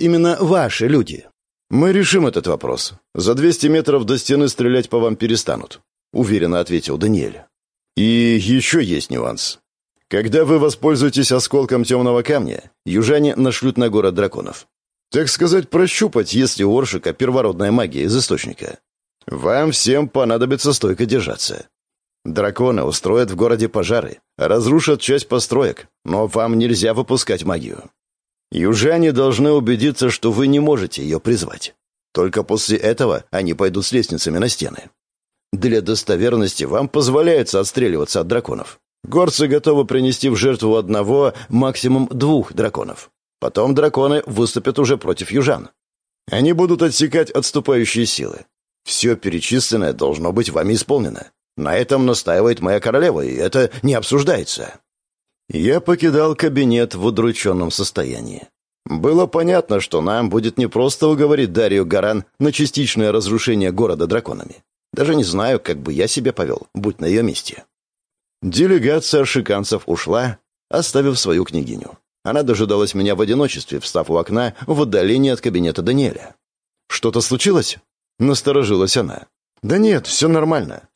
именно ваши люди?» «Мы решим этот вопрос. За 200 метров до стены стрелять по вам перестанут», — уверенно ответил Даниэль. «И еще есть нюанс. Когда вы воспользуетесь осколком темного камня, южане нашлют на город драконов. Так сказать, прощупать, есть ли у Оршика первородная магия из источника. Вам всем понадобится стойко держаться. Драконы устроят в городе пожары, разрушат часть построек, но вам нельзя выпускать магию. Южане должны убедиться, что вы не можете ее призвать. Только после этого они пойдут с лестницами на стены. Для достоверности вам позволяется отстреливаться от драконов. Горцы готовы принести в жертву одного, максимум двух драконов. Потом драконы выступят уже против южан. Они будут отсекать отступающие силы. Все перечисленное должно быть вами исполнено. На этом настаивает моя королева, и это не обсуждается. Я покидал кабинет в удрученном состоянии. Было понятно, что нам будет непросто уговорить Дарью Гаран на частичное разрушение города драконами. Даже не знаю, как бы я себя повел, будь на ее месте. Делегация аршиканцев ушла, оставив свою княгиню. Она дожидалась меня в одиночестве, встав у окна в отдалении от кабинета Даниэля. «Что-то случилось?» — насторожилась она. «Да нет, все нормально.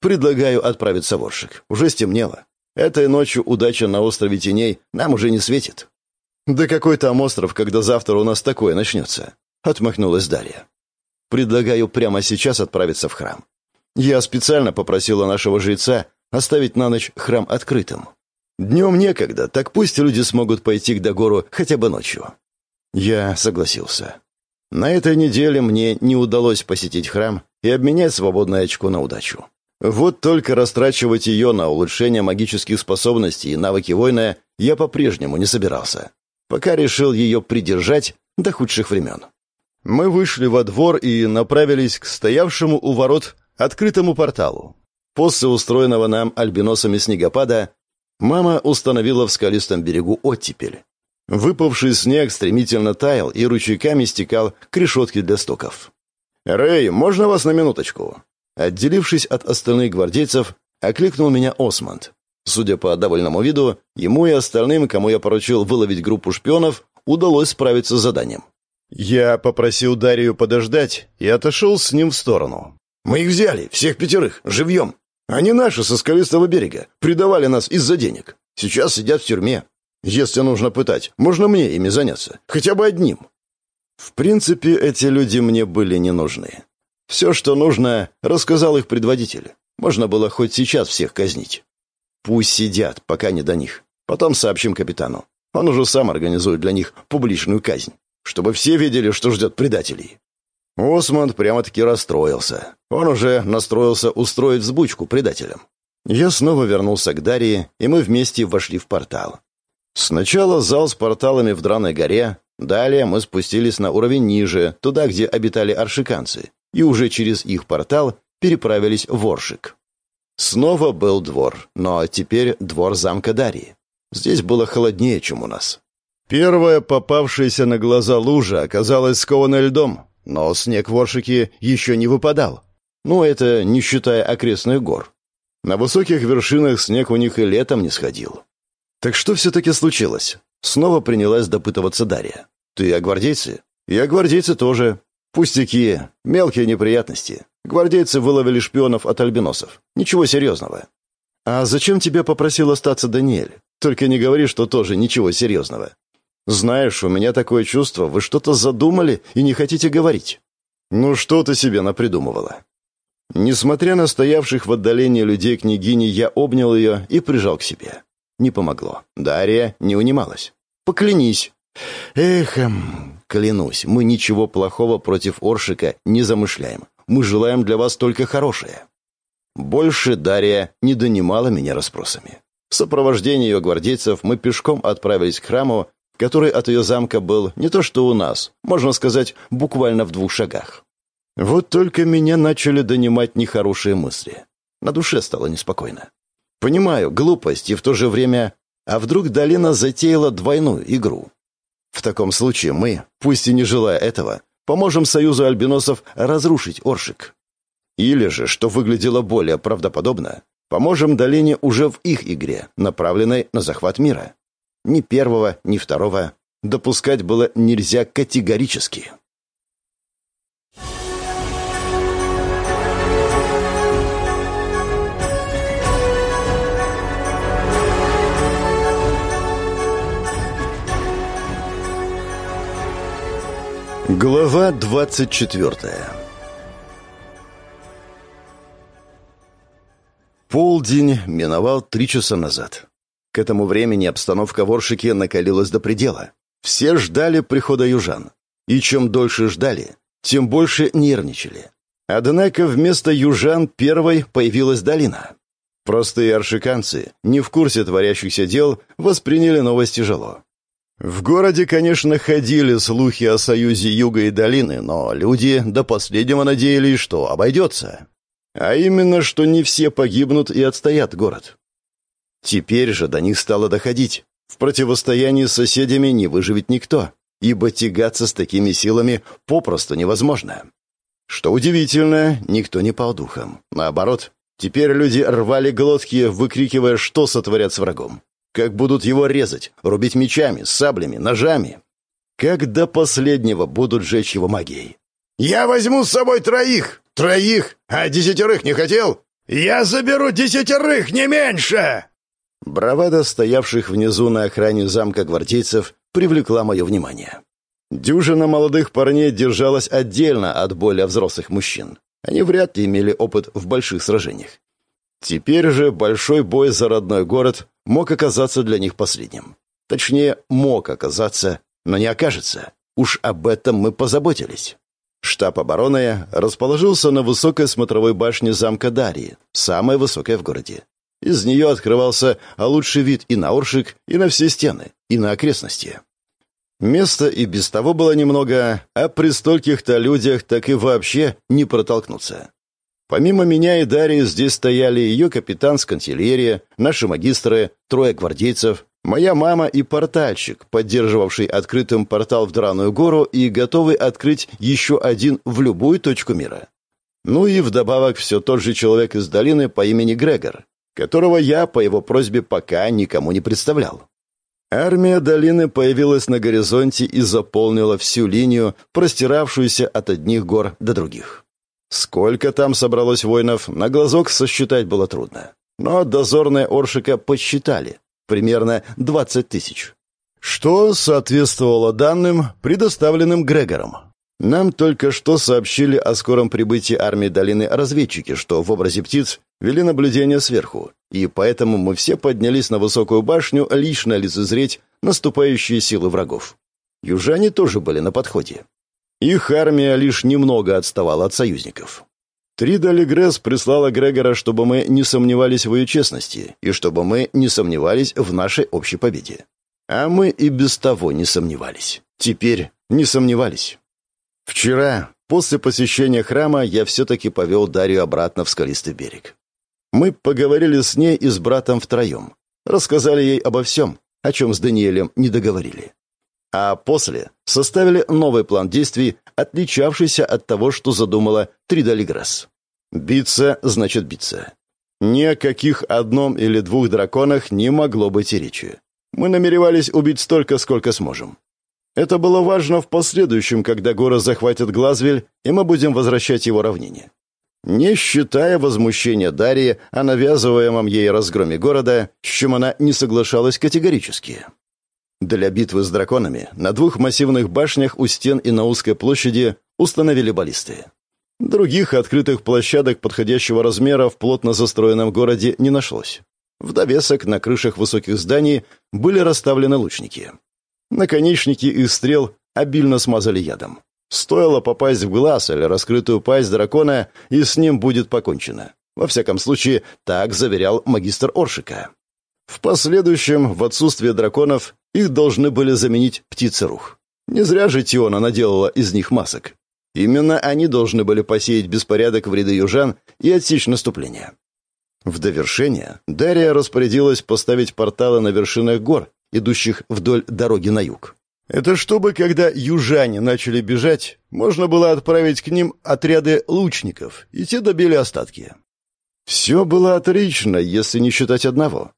Предлагаю отправиться в Оршик. Уже стемнело. Этой ночью удача на острове Теней нам уже не светит». «Да какой там остров, когда завтра у нас такое начнется?» — отмахнулась Дарья. «Предлагаю прямо сейчас отправиться в храм. Я специально попросила нашего жреца оставить на ночь храм открытым. Днем некогда, так пусть люди смогут пойти к Дагору хотя бы ночью. Я согласился. На этой неделе мне не удалось посетить храм и обменять свободное очко на удачу. Вот только растрачивать ее на улучшение магических способностей и навыки воина я по-прежнему не собирался. Пока решил ее придержать до худших времен. Мы вышли во двор и направились к стоявшему у ворот открытому порталу. После устроенного нам альбиносами снегопада мама установила в скалистом берегу оттепель. Выпавший снег стремительно таял и ручейками стекал к решетке для стоков. «Рэй, можно вас на минуточку?» Отделившись от остальных гвардейцев, окликнул меня Осмонд. Судя по довольному виду, ему и остальным, кому я поручил выловить группу шпионов, удалось справиться с заданием. Я попросил Дарью подождать и отошел с ним в сторону. «Мы их взяли, всех пятерых, живьем!» Они наши со скалистого берега. Предавали нас из-за денег. Сейчас сидят в тюрьме. Если нужно пытать, можно мне ими заняться. Хотя бы одним. В принципе, эти люди мне были не нужны. Все, что нужно, рассказал их предводитель. Можно было хоть сейчас всех казнить. Пусть сидят, пока не до них. Потом сообщим капитану. Он уже сам организует для них публичную казнь, чтобы все видели, что ждет предателей. Осмонд прямо-таки расстроился. Он уже настроился устроить взбучку предателям. Я снова вернулся к Дарье, и мы вместе вошли в портал. Сначала зал с порталами в Драной горе, далее мы спустились на уровень ниже, туда, где обитали аршиканцы, и уже через их портал переправились в Оршик. Снова был двор, но теперь двор замка Дарьи. Здесь было холоднее, чем у нас. Первая попавшаяся на глаза лужа оказалась скована льдом, но снег в Оршике еще не выпадал. Ну, это не считая окрестных гор. На высоких вершинах снег у них и летом не сходил. Так что все-таки случилось? Снова принялась допытываться Дарья. Ты о гвардейце? И о гвардейце тоже. Пустяки, мелкие неприятности. Гвардейцы выловили шпионов от альбиносов. Ничего серьезного. А зачем тебя попросил остаться Даниэль? Только не говори, что тоже ничего серьезного. «Знаешь, у меня такое чувство, вы что-то задумали и не хотите говорить». «Ну что ты себе напридумывала?» Несмотря на стоявших в отдалении людей княгини, я обнял ее и прижал к себе. Не помогло. Дарья не унималась. «Поклянись». «Эх, эм, клянусь, мы ничего плохого против Оршика не замышляем. Мы желаем для вас только хорошее». Больше Дарья не донимала меня расспросами. В сопровождении ее гвардейцев мы пешком отправились к храму, который от ее замка был не то что у нас, можно сказать, буквально в двух шагах. Вот только меня начали донимать нехорошие мысли. На душе стало неспокойно. Понимаю, глупость и в то же время... А вдруг долина затеяла двойную игру? В таком случае мы, пусть и не желая этого, поможем Союзу Альбиносов разрушить Оршик. Или же, что выглядело более правдоподобно, поможем долине уже в их игре, направленной на захват мира. Ни первого, ни второго. допускать было нельзя категорически. Глава двадцать четвертая Полдень миновал три часа назад. К этому времени обстановка в Оршике накалилась до предела. Все ждали прихода южан. И чем дольше ждали, тем больше нервничали. Однако вместо южан первой появилась долина. Простые аршиканцы, не в курсе творящихся дел, восприняли новость тяжело. В городе, конечно, ходили слухи о союзе Юга и Долины, но люди до последнего надеялись, что обойдется. А именно, что не все погибнут и отстоят город. Теперь же до них стало доходить. В противостоянии с соседями не выживет никто, ибо тягаться с такими силами попросту невозможно. Что удивительно, никто не пал духом. Наоборот, теперь люди рвали глотки, выкрикивая, что сотворят с врагом. Как будут его резать, рубить мечами, саблями, ножами. Как до последнего будут жечь его магией. «Я возьму с собой троих!» Троих, а десятерых не хотел? Я заберу десятерых, не меньше!» Бравада стоявших внизу на охране замка гвардейцев привлекла мое внимание. Дюжина молодых парней держалась отдельно от более взрослых мужчин. Они вряд ли имели опыт в больших сражениях. Теперь же большой бой за родной город мог оказаться для них последним. Точнее, мог оказаться, но не окажется. Уж об этом мы позаботились. Штаб обороны расположился на высокой смотровой башне замка Дарьи, самой высокой в городе. Из нее открывался лучший вид и на Оршик, и на все стены, и на окрестности. Места и без того было немного, а при стольких-то людях так и вообще не протолкнуться. Помимо меня и Дарьи здесь стояли ее капитан с канцелярия, наши магистры, трое гвардейцев, Моя мама и портальщик, поддерживавший открытым портал в Драную гору и готовый открыть еще один в любую точку мира. Ну и вдобавок все тот же человек из долины по имени Грегор, которого я по его просьбе пока никому не представлял. Армия долины появилась на горизонте и заполнила всю линию, простиравшуюся от одних гор до других. Сколько там собралось воинов, на глазок сосчитать было трудно. Но дозорные Оршика подсчитали примерно 20 тысяч. Что соответствовало данным, предоставленным Грегором. Нам только что сообщили о скором прибытии армии долины разведчики, что в образе птиц вели наблюдение сверху, и поэтому мы все поднялись на высокую башню лично лицезреть наступающие силы врагов. Южане тоже были на подходе. Их армия лишь немного отставала от союзников. Трида Легресс прислала Грегора, чтобы мы не сомневались в ее честности и чтобы мы не сомневались в нашей общей победе. А мы и без того не сомневались. Теперь не сомневались. Вчера, после посещения храма, я все-таки повел Дарью обратно в скалистый берег. Мы поговорили с ней и с братом втроем. Рассказали ей обо всем, о чем с Даниэлем не договорили. А после составили новый план действий, отличавшийся от того, что задумала Тридалиграсс. Биться значит биться. Ни о каких одном или двух драконах не могло быть и речи. Мы намеревались убить столько, сколько сможем. Это было важно в последующем, когда город захватит Глазвель, и мы будем возвращать его равнине. Не считая возмущения Дарьи о навязываемом ей разгроме города, с чем она не соглашалась категорически. Для битвы с драконами на двух массивных башнях у стен и на узкой площади установили баллисты. Других открытых площадок подходящего размера в плотно застроенном городе не нашлось. В довесок на крышах высоких зданий были расставлены лучники. Наконечники их стрел обильно смазали ядом. Стоило попасть в глаз или раскрытую пасть дракона, и с ним будет покончено. Во всяком случае, так заверял магистр Оршика. В последующем, в отсутствие драконов, их должны были заменить птицы рух. Не зря же Тиона наделала из них масок. Именно они должны были посеять беспорядок в ряды южан и отсечь наступление. В довершение Дарья распорядилась поставить порталы на вершинах гор, идущих вдоль дороги на юг. Это чтобы, когда южане начали бежать, можно было отправить к ним отряды лучников, и те добили остатки. Все было отлично, если не считать одного.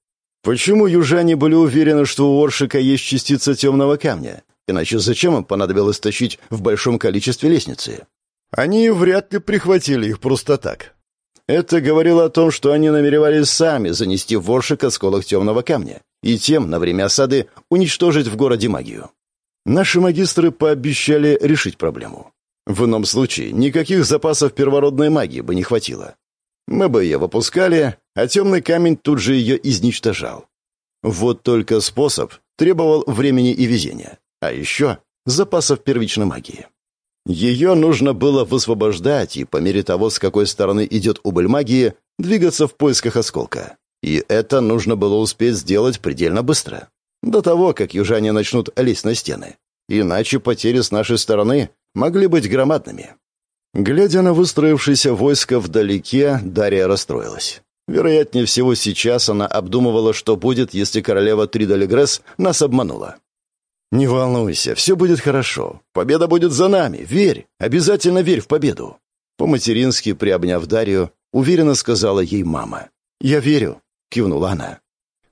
Почему южане были уверены, что у Оршика есть частица темного камня? Иначе зачем им понадобилось тащить в большом количестве лестницы? Они вряд ли прихватили их просто так. Это говорило о том, что они намеревались сами занести в воршик осколок темного камня и тем на время осады уничтожить в городе магию. Наши магистры пообещали решить проблему. В ином случае никаких запасов первородной магии бы не хватило. Мы бы ее выпускали, а темный камень тут же ее изничтожал. Вот только способ требовал времени и везения, а еще запасов первичной магии. Ее нужно было высвобождать и, по мере того, с какой стороны идет убыль магии, двигаться в поисках осколка. И это нужно было успеть сделать предельно быстро. До того, как южане начнут лезть на стены. Иначе потери с нашей стороны могли быть громадными. Глядя на выстроившееся войско вдалеке, Дарья расстроилась. Вероятнее всего, сейчас она обдумывала, что будет, если королева Тридалегресс нас обманула. «Не волнуйся, все будет хорошо. Победа будет за нами. Верь, обязательно верь в победу». По-матерински, приобняв Дарью, уверенно сказала ей мама. «Я верю», — кивнула она.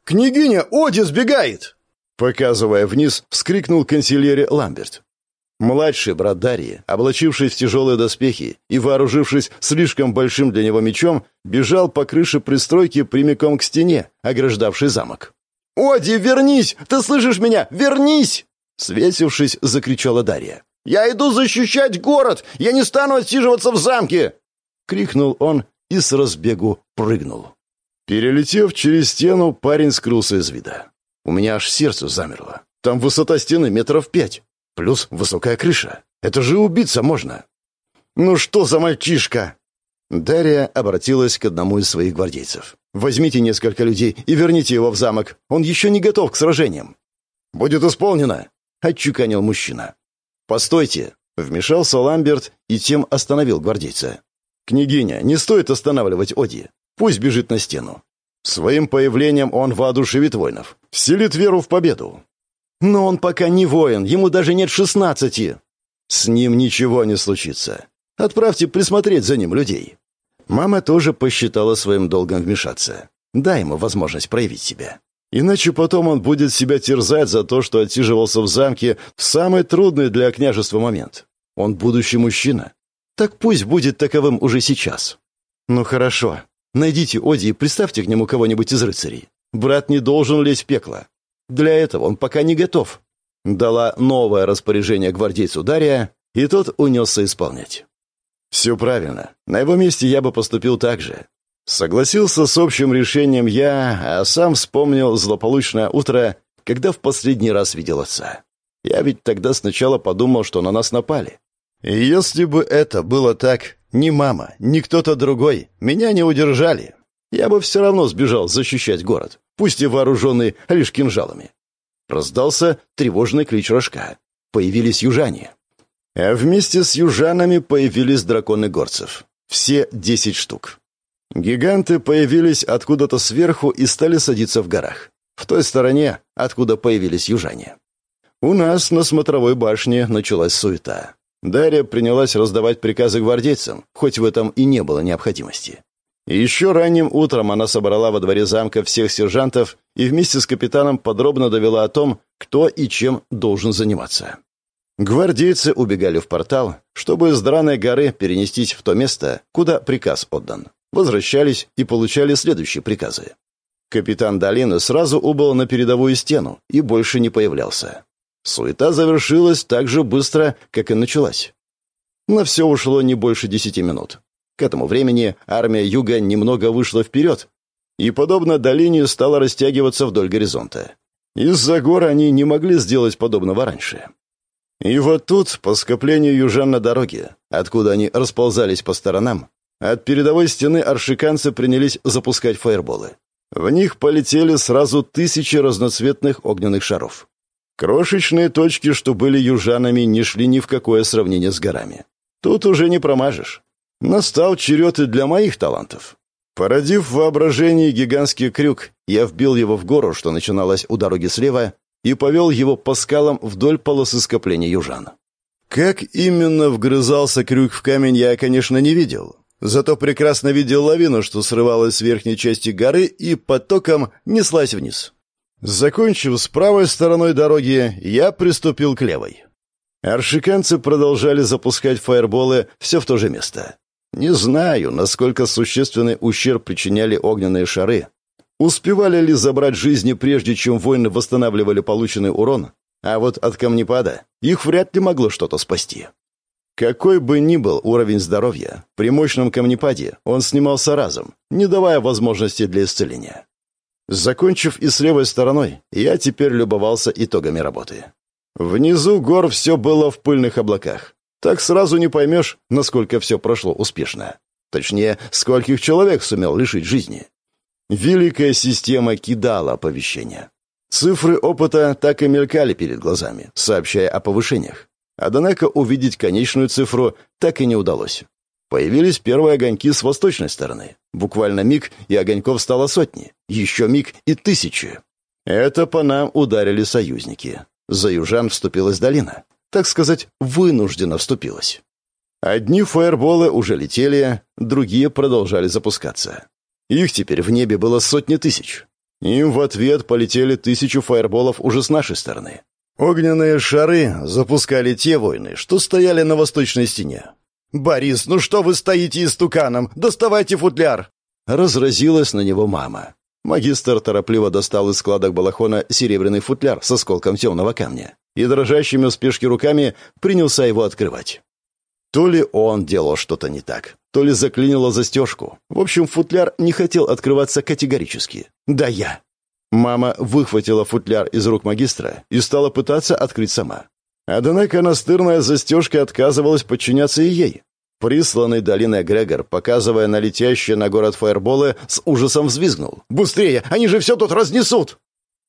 «Княгиня Оди сбегает!» Показывая вниз, вскрикнул консильере Ламберт. Младший брат Дарьи, облачившись в тяжелые доспехи и вооружившись слишком большим для него мечом, бежал по крыше пристройки прямиком к стене, ограждавшей замок. «Оди, вернись! Ты слышишь меня? Вернись!» Свесившись, закричала Дарья. «Я иду защищать город! Я не стану отсиживаться в замке!» Крикнул он и с разбегу прыгнул. Перелетев через стену, парень скрылся из вида. У меня аж сердце замерло. Там высота стены метров пять. Плюс высокая крыша. Это же убиться можно. «Ну что за мальчишка?» Дарья обратилась к одному из своих гвардейцев. «Возьмите несколько людей и верните его в замок. Он еще не готов к сражениям». «Будет исполнено», — отчеканил мужчина. «Постойте», — вмешался Ламберт и тем остановил гвардейца. «Княгиня, не стоит останавливать Оди. Пусть бежит на стену. Своим появлением он воодушевит воинов, вселит веру в победу. Но он пока не воин, ему даже нет шестнадцати. С ним ничего не случится. Отправьте присмотреть за ним людей. Мама тоже посчитала своим долгом вмешаться. Дай ему возможность проявить себя. Иначе потом он будет себя терзать за то, что отсиживался в замке в самый трудный для княжества момент. Он будущий мужчина. Так пусть будет таковым уже сейчас. Ну хорошо. Найдите Оди и приставьте к нему кого-нибудь из рыцарей. Брат не должен лезть в пекло. Для этого он пока не готов. Дала новое распоряжение гвардейцу Дария, и тот унесся исполнять. Все правильно. На его месте я бы поступил так же. Согласился с общим решением я, а сам вспомнил злополучное утро, когда в последний раз видел отца. Я ведь тогда сначала подумал, что на нас напали. И если бы это было так, ни мама, ни кто-то другой меня не удержали, я бы все равно сбежал защищать город пусть и вооруженный лишь кинжалами. Раздался тревожный клич рожка. Появились южане. А вместе с южанами появились драконы горцев. Все десять штук. Гиганты появились откуда-то сверху и стали садиться в горах. В той стороне, откуда появились южане. У нас на смотровой башне началась суета. Дарья принялась раздавать приказы гвардейцам, хоть в этом и не было необходимости. Еще ранним утром она собрала во дворе замка всех сержантов и вместе с капитаном подробно довела о том, кто и чем должен заниматься. Гвардейцы убегали в портал, чтобы с Драной горы перенестись в то место, куда приказ отдан. Возвращались и получали следующие приказы. Капитан Долины сразу убыл на передовую стену и больше не появлялся. Суета завершилась так же быстро, как и началась. На все ушло не больше десяти минут. К этому времени армия Юга немного вышла вперед, и, подобно долине, стала растягиваться вдоль горизонта. Из-за гор они не могли сделать подобного раньше. И вот тут, по скоплению южан на дороге, откуда они расползались по сторонам, от передовой стены аршиканцы принялись запускать фаерболы. В них полетели сразу тысячи разноцветных огненных шаров. Крошечные точки, что были южанами, не шли ни в какое сравнение с горами. Тут уже не промажешь. Настал черед и для моих талантов. Породив в воображении гигантский крюк, я вбил его в гору, что начиналась у дороги слева, и повел его по скалам вдоль полосы скопления южан. Как именно вгрызался крюк в камень, я, конечно, не видел. Зато прекрасно видел лавину, что срывалась с верхней части горы и потоком неслась вниз. Закончив с правой стороной дороги, я приступил к левой. Аршиканцы продолжали запускать фаерболы все в то же место. Не знаю, насколько существенный ущерб причиняли огненные шары. Успевали ли забрать жизни, прежде чем воины восстанавливали полученный урон, а вот от камнепада их вряд ли могло что-то спасти. Какой бы ни был уровень здоровья, при мощном камнепаде он снимался разом, не давая возможности для исцеления. Закончив и с левой стороной, я теперь любовался итогами работы. Внизу гор все было в пыльных облаках. Так сразу не поймешь, насколько все прошло успешно. Точнее, скольких человек сумел лишить жизни. Великая система кидала оповещения. Цифры опыта так и мелькали перед глазами, сообщая о повышениях. Однако увидеть конечную цифру так и не удалось. Появились первые огоньки с восточной стороны. Буквально миг, и огоньков стало сотни. Еще миг и тысячи. Это по нам ударили союзники. За южан вступилась долина. Так сказать, вынужденно вступилась. Одни фаерболы уже летели, другие продолжали запускаться. Их теперь в небе было сотни тысяч. Им в ответ полетели тысячу фаерболов уже с нашей стороны. Огненные шары запускали те войны, что стояли на восточной стене. «Борис, ну что вы стоите истуканом? Доставайте футляр!» Разразилась на него мама. Магистр торопливо достал из складок балахона серебряный футляр с осколком темного камня и дрожащими в спешке руками принялся его открывать. То ли он делал что-то не так, то ли заклинило застежку. В общем, футляр не хотел открываться категорически. «Да я!» Мама выхватила футляр из рук магистра и стала пытаться открыть сама. Однако настырная застежка отказывалась подчиняться и ей. Присланный долиной Грегор, показывая на летящие на город фаерболы, с ужасом взвизгнул. «Быстрее! Они же все тут разнесут!»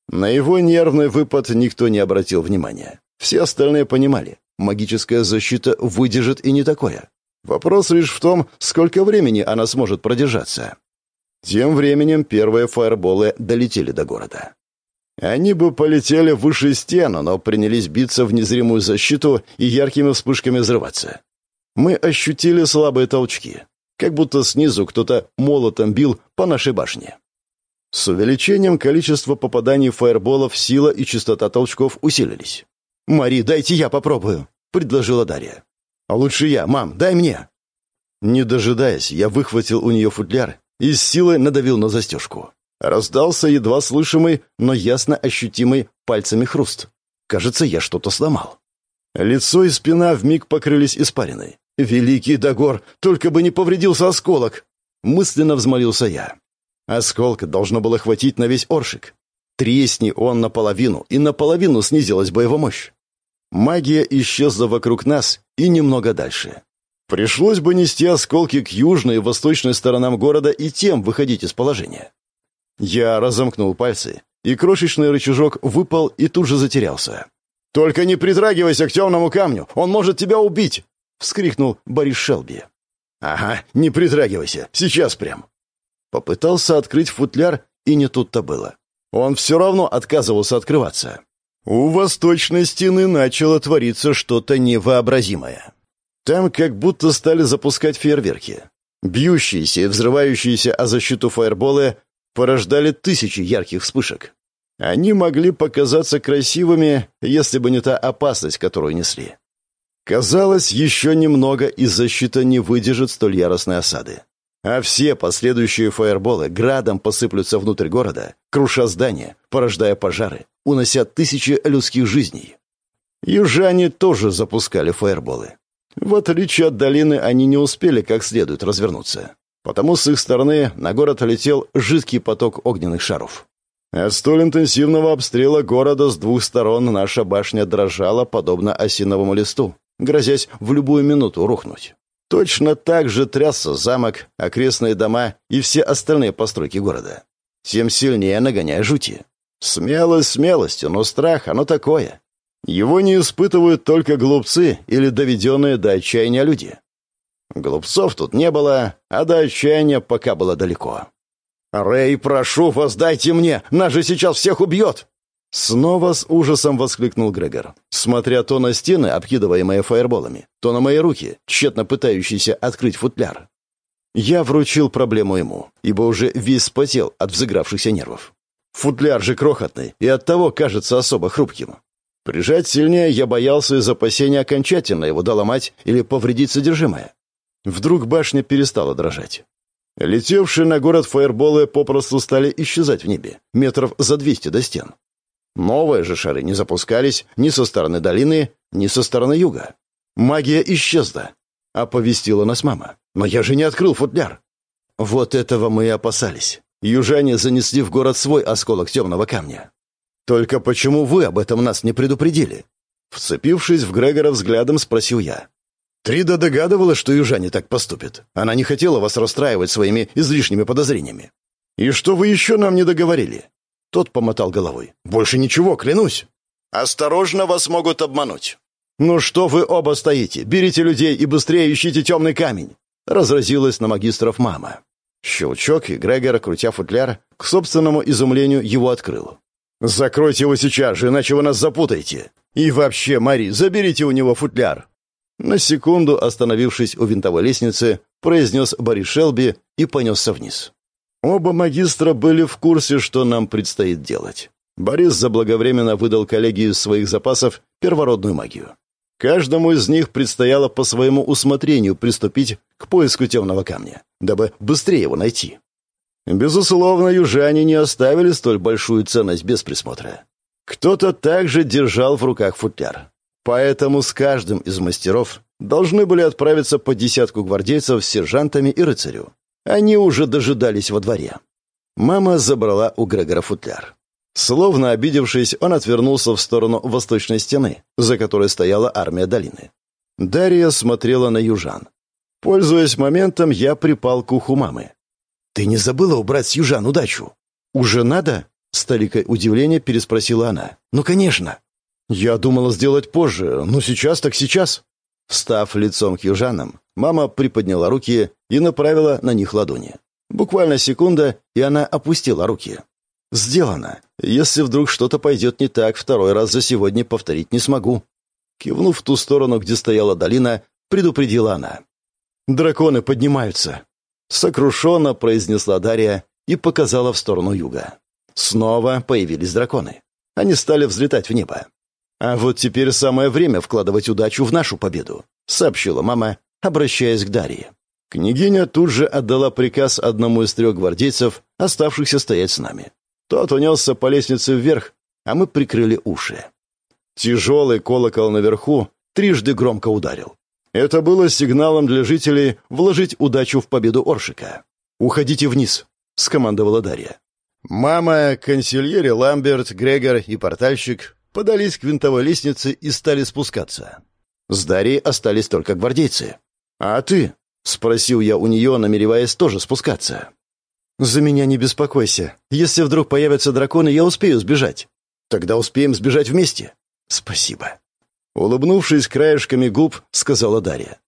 На его нервный выпад никто не обратил внимания. Все остальные понимали, магическая защита выдержит и не такое. Вопрос лишь в том, сколько времени она сможет продержаться. Тем временем первые фаерболы долетели до города. Они бы полетели выше стены, но принялись биться в незримую защиту и яркими вспышками взрываться. Мы ощутили слабые толчки, как будто снизу кто-то молотом бил по нашей башне. С увеличением количества попаданий фаерболов сила и частота толчков усилились. «Мари, дайте я попробую», — предложила Дарья. «А лучше я, мам, дай мне». Не дожидаясь, я выхватил у нее футляр и с силой надавил на застежку. Раздался едва слышимый, но ясно ощутимый пальцами хруст. Кажется, я что-то сломал. Лицо и спина вмиг покрылись испариной. «Великий Дагор, только бы не повредился осколок!» Мысленно взмолился я. Осколка должно было хватить на весь оршик. Тресни он наполовину, и наполовину снизилась боевая мощь. Магия исчезла вокруг нас и немного дальше. Пришлось бы нести осколки к южной и восточной сторонам города и тем выходить из положения. Я разомкнул пальцы, и крошечный рычажок выпал и тут же затерялся. «Только не притрагивайся к темному камню, он может тебя убить!» — вскрикнул Борис Шелби. «Ага, не притрагивайся, сейчас прям!» Попытался открыть футляр, и не тут-то было. Он все равно отказывался открываться. У восточной стены начало твориться что-то невообразимое. Там как будто стали запускать фейерверки. Бьющиеся и взрывающиеся о защиту фаерболы порождали тысячи ярких вспышек. Они могли показаться красивыми, если бы не та опасность, которую несли. Казалось, еще немного, и защита не выдержит столь яростной осады. А все последующие фаерболы градом посыплются внутрь города, круша здания, порождая пожары, унося тысячи людских жизней. Южане тоже запускали фаерболы. В отличие от долины, они не успели как следует развернуться. Потому с их стороны на город летел жидкий поток огненных шаров. От столь интенсивного обстрела города с двух сторон наша башня дрожала, подобно осиновому листу, грозясь в любую минуту рухнуть. Точно так же трясся замок, окрестные дома и все остальные постройки города. Тем сильнее нагоняя жути. Смелость смелостью, но страх, оно такое. Его не испытывают только глупцы или доведенные до отчаяния люди. Глупцов тут не было, а до отчаяния пока было далеко. «Рэй, прошу вас, дайте мне! Нас же сейчас всех убьет!» Снова с ужасом воскликнул Грегор, смотря то на стены, обкидываемые фаерболами, то на мои руки, тщетно пытающиеся открыть футляр. Я вручил проблему ему, ибо уже весь спотел от взыгравшихся нервов. Футляр же крохотный и оттого кажется особо хрупким. Прижать сильнее я боялся из опасения окончательно его доломать или повредить содержимое. Вдруг башня перестала дрожать. Летевшие на город фаерболы попросту стали исчезать в небе, метров за двести до стен. Новые же шары не запускались ни со стороны долины, ни со стороны юга. Магия исчезла. Оповестила нас мама. Но я же не открыл футляр. Вот этого мы и опасались. Южане занесли в город свой осколок темного камня. Только почему вы об этом нас не предупредили? Вцепившись в Грегора взглядом, спросил я. Трида догадывалась, что южане так поступят. Она не хотела вас расстраивать своими излишними подозрениями. И что вы еще нам не договорили? Тот помотал головой. Больше ничего, клянусь. Осторожно, вас могут обмануть. Ну что вы оба стоите? Берите людей и быстрее ищите темный камень. Разразилась на магистров мама. Щелчок, и Грегор, крутя футляр, к собственному изумлению его открыл. «Закройте его сейчас же, иначе вы нас запутаете. И вообще, Мари, заберите у него футляр. На секунду, остановившись у винтовой лестницы, произнес Борис Шелби и понесся вниз. Оба магистра были в курсе, что нам предстоит делать. Борис заблаговременно выдал коллеге из своих запасов первородную магию. Каждому из них предстояло по своему усмотрению приступить к поиску темного камня, дабы быстрее его найти. Безусловно, южане не оставили столь большую ценность без присмотра. Кто-то также держал в руках футляр. Поэтому с каждым из мастеров должны были отправиться по десятку гвардейцев с сержантами и рыцарю. Они уже дожидались во дворе. Мама забрала у Грегора футляр. Словно обидевшись, он отвернулся в сторону восточной стены, за которой стояла армия долины. Дарья смотрела на южан. Пользуясь моментом, я припал к уху мамы. «Ты не забыла убрать с южан удачу?» «Уже надо?» — с толикой удивления переспросила она. «Ну, конечно». «Я думала сделать позже, но сейчас так сейчас». Встав лицом к южанам, мама приподняла руки и направила на них ладони. Буквально секунда, и она опустила руки. «Сделано. Если вдруг что-то пойдет не так, второй раз за сегодня повторить не смогу». Кивнув в ту сторону, где стояла долина, предупредила она. «Драконы поднимаются!» Сокрушенно произнесла Дарья и показала в сторону юга. Снова появились драконы. Они стали взлетать в небо. «А вот теперь самое время вкладывать удачу в нашу победу», — сообщила мама, обращаясь к Дарье. Княгиня тут же отдала приказ одному из трех гвардейцев, оставшихся стоять с нами. Тот унесся по лестнице вверх, а мы прикрыли уши. Тяжелый колокол наверху трижды громко ударил. Это было сигналом для жителей вложить удачу в победу Оршика. «Уходите вниз», — скомандовала Дарья. Мама, консильери Ламберт, Грегор и портальщик подались к винтовой лестнице и стали спускаться. С Дарьей остались только гвардейцы. «А ты?» — спросил я у нее, намереваясь тоже спускаться. «За меня не беспокойся. Если вдруг появятся драконы, я успею сбежать. Тогда успеем сбежать вместе». «Спасибо». Улыбнувшись краешками губ, сказала Дарья.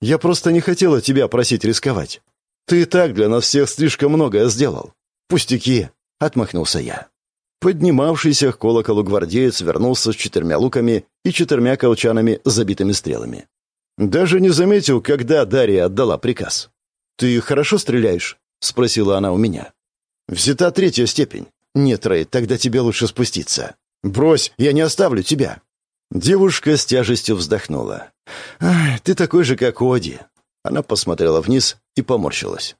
«Я просто не хотела тебя просить рисковать. Ты и так для нас всех слишком многое сделал. Пустяки», — отмахнулся я. Поднимавшийся к колоколу гвардеец вернулся с четырьмя луками и четырьмя колчанами, забитыми стрелами. Даже не заметил, когда Дарья отдала приказ. «Ты хорошо стреляешь?» — спросила она у меня. «Взята третья степень. Нет, Рэй, тогда тебе лучше спуститься. Брось, я не оставлю тебя». Девушка с тяжестью вздохнула. «Ай, ты такой же, как Оди». Она посмотрела вниз и поморщилась.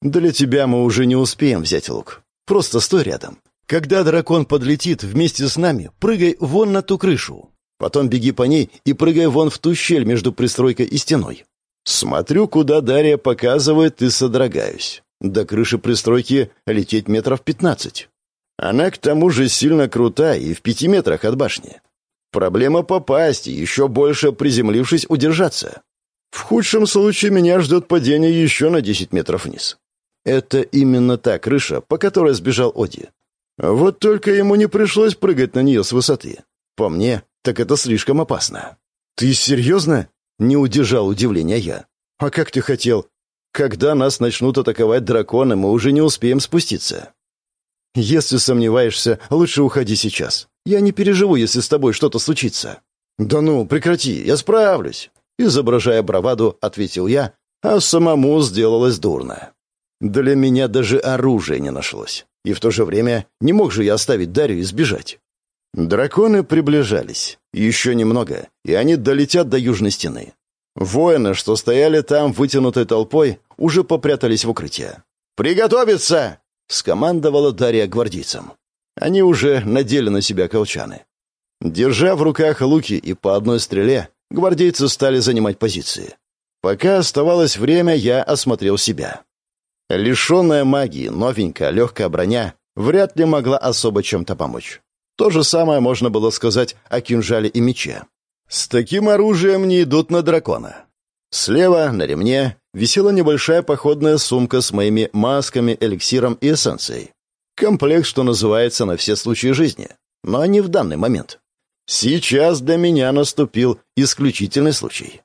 «Для тебя мы уже не успеем взять лук. Просто стой рядом. Когда дракон подлетит вместе с нами, прыгай вон на ту крышу. Потом беги по ней и прыгай вон в ту щель между пристройкой и стеной. Смотрю, куда Дарья показывает, и содрогаюсь. До крыши пристройки лететь метров пятнадцать. Она к тому же сильно крута и в пяти метрах от башни. Проблема попасть и еще больше приземлившись удержаться. В худшем случае меня ждет падение еще на десять метров вниз. Это именно та крыша, по которой сбежал Оди. Вот только ему не пришлось прыгать на нее с высоты. По мне, так это слишком опасно. «Ты серьезно?» — не удержал удивления я. «А как ты хотел? Когда нас начнут атаковать драконы, мы уже не успеем спуститься». «Если сомневаешься, лучше уходи сейчас. Я не переживу, если с тобой что-то случится». «Да ну, прекрати, я справлюсь», — изображая браваду, ответил я, а самому сделалось дурно. Для меня даже оружия не нашлось. И в то же время не мог же я оставить Дарью и сбежать. Драконы приближались. Еще немного, и они долетят до южной стены. Воины, что стояли там вытянутой толпой, уже попрятались в укрытие. «Приготовиться!» — скомандовала Дарья гвардейцам. Они уже надели на себя колчаны. Держа в руках луки и по одной стреле, гвардейцы стали занимать позиции. Пока оставалось время, я осмотрел себя. Лишенная магии, новенькая, легкая броня вряд ли могла особо чем-то помочь. То же самое можно было сказать о кинжале и мече. С таким оружием не идут на дракона. Слева, на ремне, висела небольшая походная сумка с моими масками, эликсиром и эссенцией. Комплект, что называется, на все случаи жизни. Но не в данный момент. Сейчас для меня наступил исключительный случай.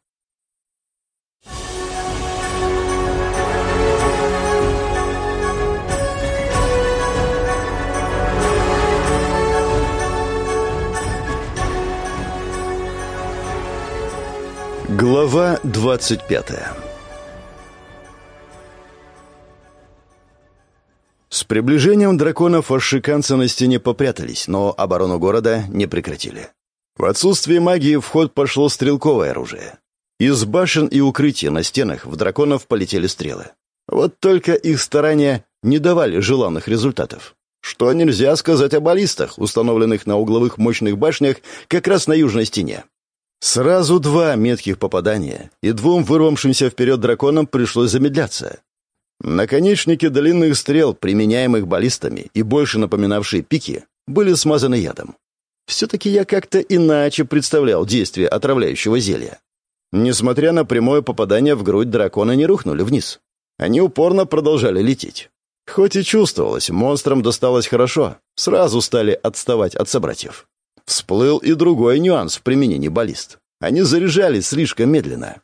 Глава двадцать пятая С приближением драконов ашиканцы на стене попрятались, но оборону города не прекратили. В отсутствие магии в ход пошло стрелковое оружие. Из башен и укрытия на стенах в драконов полетели стрелы. Вот только их старания не давали желанных результатов. Что нельзя сказать о баллистах, установленных на угловых мощных башнях как раз на южной стене. Сразу два метких попадания, и двум вырвавшимся вперед драконам пришлось замедляться. Наконечники длинных стрел, применяемых баллистами и больше напоминавшие пики, были смазаны ядом. Все-таки я как-то иначе представлял действие отравляющего зелья. Несмотря на прямое попадание в грудь, драконы не рухнули вниз. Они упорно продолжали лететь. Хоть и чувствовалось, монстрам досталось хорошо, сразу стали отставать от собратьев. Всплыл и другой нюанс в применении баллист. Они заряжались слишком медленно.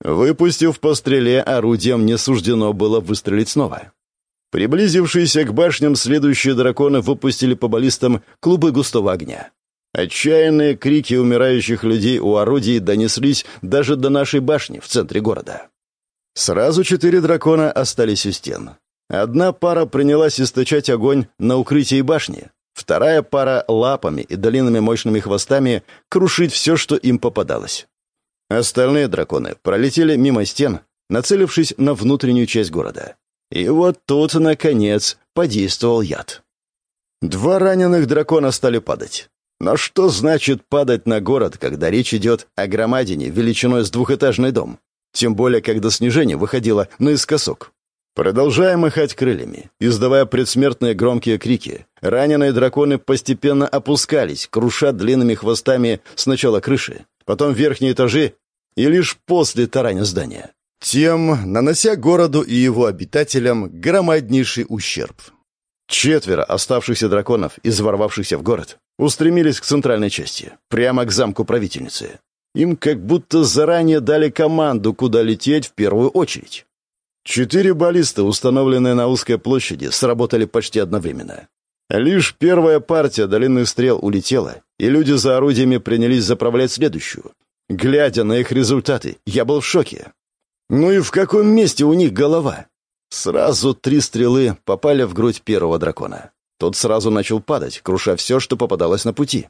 Выпустив по стреле, орудием не суждено было выстрелить снова. Приблизившиеся к башням следующие драконы выпустили по баллистам клубы густого огня. Отчаянные крики умирающих людей у орудий донеслись даже до нашей башни в центре города. Сразу четыре дракона остались у стен. Одна пара принялась источать огонь на укрытии башни, вторая пара лапами и длинными мощными хвостами крушить все, что им попадалось. Остальные драконы пролетели мимо стен, нацелившись на внутреннюю часть города. И вот тут, наконец, подействовал яд. Два раненых дракона стали падать. Но что значит падать на город, когда речь идет о громадине величиной с двухэтажный дом? Тем более, когда снижение выходило наискосок. Продолжая махать крыльями, издавая предсмертные громкие крики, раненые драконы постепенно опускались, круша длинными хвостами сначала крыши, потом верхние этажи и лишь после тараня здания. Тем нанося городу и его обитателям громаднейший ущерб. Четверо оставшихся драконов, из ворвавшихся в город, устремились к центральной части, прямо к замку правительницы. Им как будто заранее дали команду, куда лететь в первую очередь. Четыре баллисты, установленные на узкой площади, сработали почти одновременно. Лишь первая партия длинных стрел улетела, и люди за орудиями принялись заправлять следующую. Глядя на их результаты, я был в шоке. Ну и в каком месте у них голова? Сразу три стрелы попали в грудь первого дракона. Тот сразу начал падать, круша все, что попадалось на пути.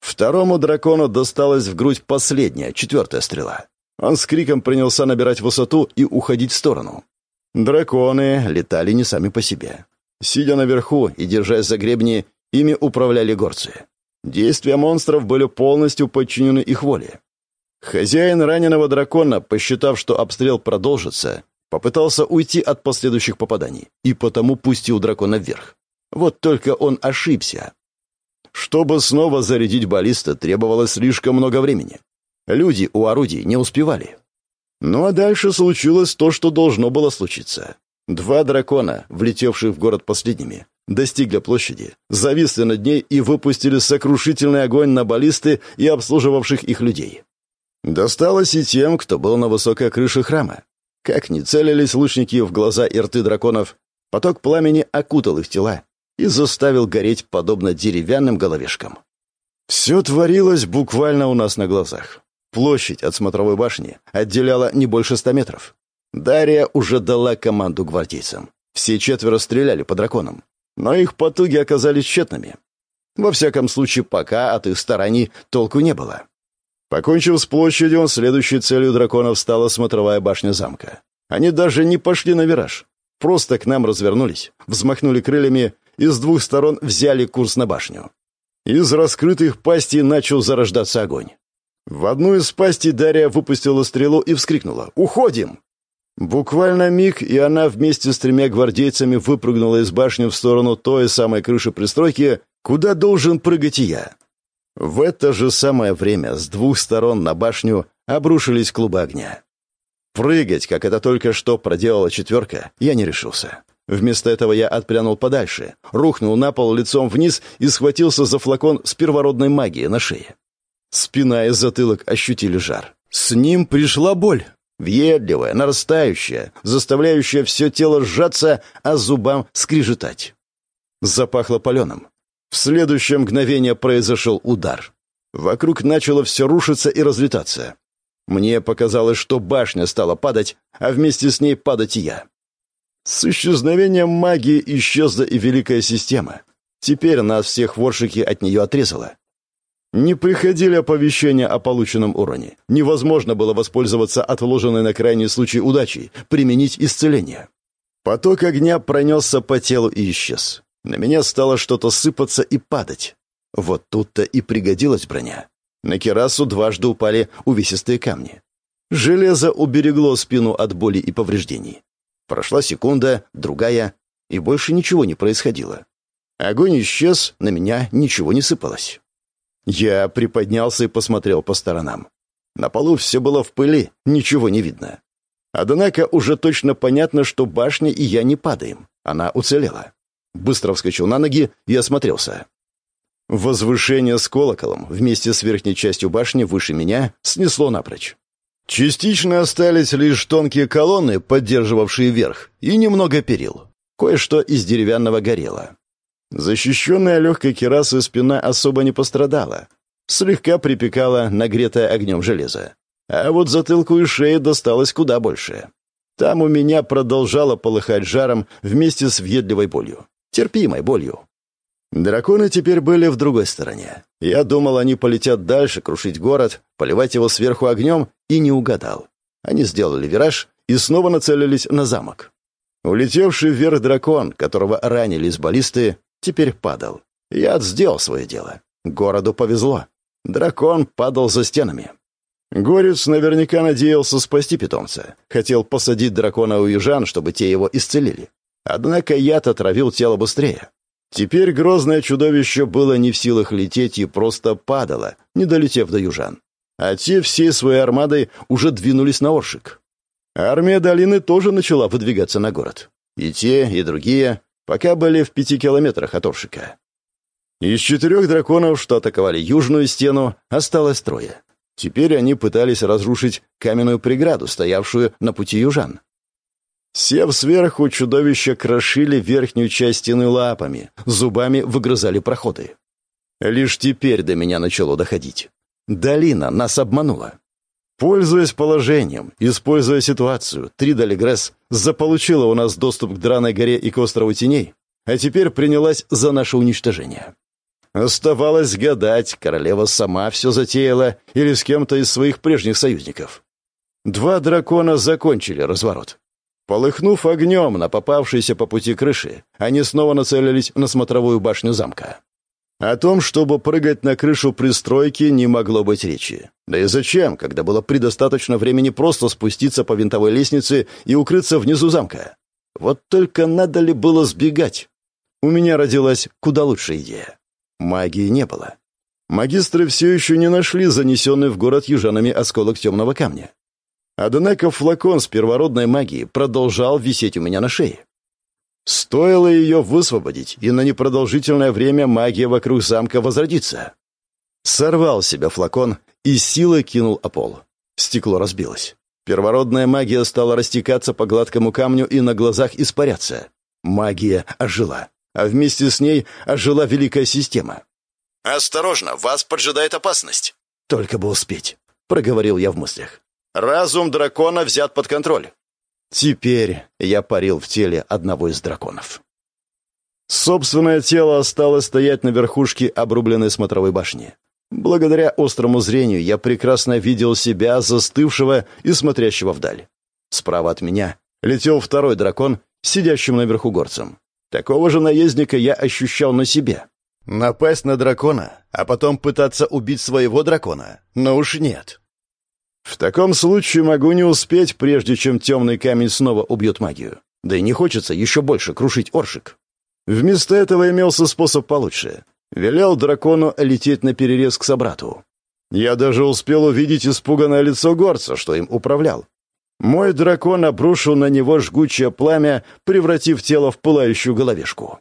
Второму дракону досталась в грудь последняя, четвертая стрела. Он с криком принялся набирать высоту и уходить в сторону. Драконы летали не сами по себе. Сидя наверху и держась за гребни, ими управляли горцы. Действия монстров были полностью подчинены их воле. Хозяин раненого дракона, посчитав, что обстрел продолжится, попытался уйти от последующих попаданий и потому пустил дракона вверх. Вот только он ошибся. Чтобы снова зарядить баллиста, требовалось слишком много времени. Люди у орудий не успевали. Ну а дальше случилось то, что должно было случиться. Два дракона, влетевших в город последними, достигли площади, зависли над ней и выпустили сокрушительный огонь на баллисты и обслуживавших их людей. Досталось и тем, кто был на высокой крыше храма. Как ни целились лучники в глаза и рты драконов, поток пламени окутал их тела и заставил гореть подобно деревянным головешкам. Все творилось буквально у нас на глазах. Площадь от смотровой башни отделяла не больше ста метров. Дарья уже дала команду гвардейцам. Все четверо стреляли по драконам. но их потуги оказались тщетными. Во всяком случае, пока от их стараний толку не было. Покончив с площадью, следующей целью драконов стала смотровая башня замка. Они даже не пошли на вираж. Просто к нам развернулись, взмахнули крыльями и с двух сторон взяли курс на башню. Из раскрытых пастей начал зарождаться огонь. В одну из пастей Дарья выпустила стрелу и вскрикнула «Уходим!». Буквально миг, и она вместе с тремя гвардейцами выпрыгнула из башни в сторону той самой крыши пристройки, куда должен прыгать и я. В это же самое время с двух сторон на башню обрушились клубы огня. Прыгать, как это только что проделала четверка, я не решился. Вместо этого я отпрянул подальше, рухнул на пол лицом вниз и схватился за флакон с первородной магией на шее. Спина и затылок ощутили жар. С ним пришла боль. Въедливая, нарастающая, заставляющая все тело сжаться, а зубам скрижетать. Запахло паленым. В следующее мгновение произошел удар. Вокруг начало все рушиться и разлетаться. Мне показалось, что башня стала падать, а вместе с ней падать и я. С исчезновением магии исчезла и великая система. Теперь нас всех воршики от нее отрезало. Не приходили оповещения о полученном уроне. Невозможно было воспользоваться отложенной на крайний случай удачей, применить исцеление. Поток огня пронесся по телу и исчез. На меня стало что-то сыпаться и падать. Вот тут-то и пригодилась броня. На керасу дважды упали увесистые камни. Железо уберегло спину от боли и повреждений. Прошла секунда, другая, и больше ничего не происходило. Огонь исчез, на меня ничего не сыпалось. Я приподнялся и посмотрел по сторонам. На полу все было в пыли, ничего не видно. Однако уже точно понятно, что башня и я не падаем. Она уцелела. Быстро вскочил на ноги и осмотрелся. Возвышение с колоколом вместе с верхней частью башни выше меня снесло напрочь. Частично остались лишь тонкие колонны, поддерживавшие верх, и немного перил. Кое-что из деревянного горело. Защищенная легкой керасой спина особо не пострадала. Слегка припекала нагретое огнем железо. А вот затылку и шее досталось куда больше. Там у меня продолжало полыхать жаром вместе с въедливой болью. Терпимой болью. Драконы теперь были в другой стороне. Я думал, они полетят дальше, крушить город, поливать его сверху огнем, и не угадал. Они сделали вираж и снова нацелились на замок. Улетевший вверх дракон, которого ранили из баллисты, теперь падал. Яд сделал свое дело. Городу повезло. Дракон падал за стенами. Горец наверняка надеялся спасти питомца. Хотел посадить дракона у южан, чтобы те его исцелили. Однако яд отравил тело быстрее. Теперь грозное чудовище было не в силах лететь и просто падало, не долетев до южан. А те всей своей армадой уже двинулись на Оршик. Армия долины тоже начала выдвигаться на город. И те, и другие пока были в пяти километрах от Оршика. Из четырех драконов, что атаковали южную стену, осталось трое. Теперь они пытались разрушить каменную преграду, стоявшую на пути южан. Сев сверху, чудовища крошили верхнюю часть стены лапами, зубами выгрызали проходы. Лишь теперь до меня начало доходить. Долина нас обманула. Пользуясь положением, используя ситуацию, Тридалигресс заполучила у нас доступ к Драной горе и к острову Теней, а теперь принялась за наше уничтожение. Оставалось гадать, королева сама все затеяла или с кем-то из своих прежних союзников. Два дракона закончили разворот. Полыхнув огнем на попавшейся по пути крыши, они снова нацелились на смотровую башню замка. О том, чтобы прыгать на крышу пристройки, не могло быть речи. Да и зачем, когда было предостаточно времени просто спуститься по винтовой лестнице и укрыться внизу замка? Вот только надо ли было сбегать? У меня родилась куда лучшая идея. Магии не было. Магистры все еще не нашли занесенный в город южанами осколок темного камня. Однако флакон с первородной магией продолжал висеть у меня на шее. Стоило ее высвободить, и на непродолжительное время магия вокруг замка возродится. Сорвал себя флакон и силой кинул о пол. Стекло разбилось. Первородная магия стала растекаться по гладкому камню и на глазах испаряться. Магия ожила, а вместе с ней ожила великая система. «Осторожно, вас поджидает опасность!» «Только бы успеть», — проговорил я в мыслях. «Разум дракона взят под контроль. Теперь я парил в теле одного из драконов. Собственное тело осталось стоять на верхушке обрубленной смотровой башни. Благодаря острому зрению я прекрасно видел себя, застывшего и смотрящего вдаль. Справа от меня летел второй дракон, сидящим наверху горцем. Такого же наездника я ощущал на себе. Напасть на дракона, а потом пытаться убить своего дракона? Но уж нет. В таком случае могу не успеть, прежде чем темный камень снова убьет магию. Да и не хочется еще больше крушить оршик. Вместо этого имелся способ получше. Велел дракону лететь на перерез к собрату. Я даже успел увидеть испуганное лицо горца, что им управлял. Мой дракон обрушил на него жгучее пламя, превратив тело в пылающую головешку.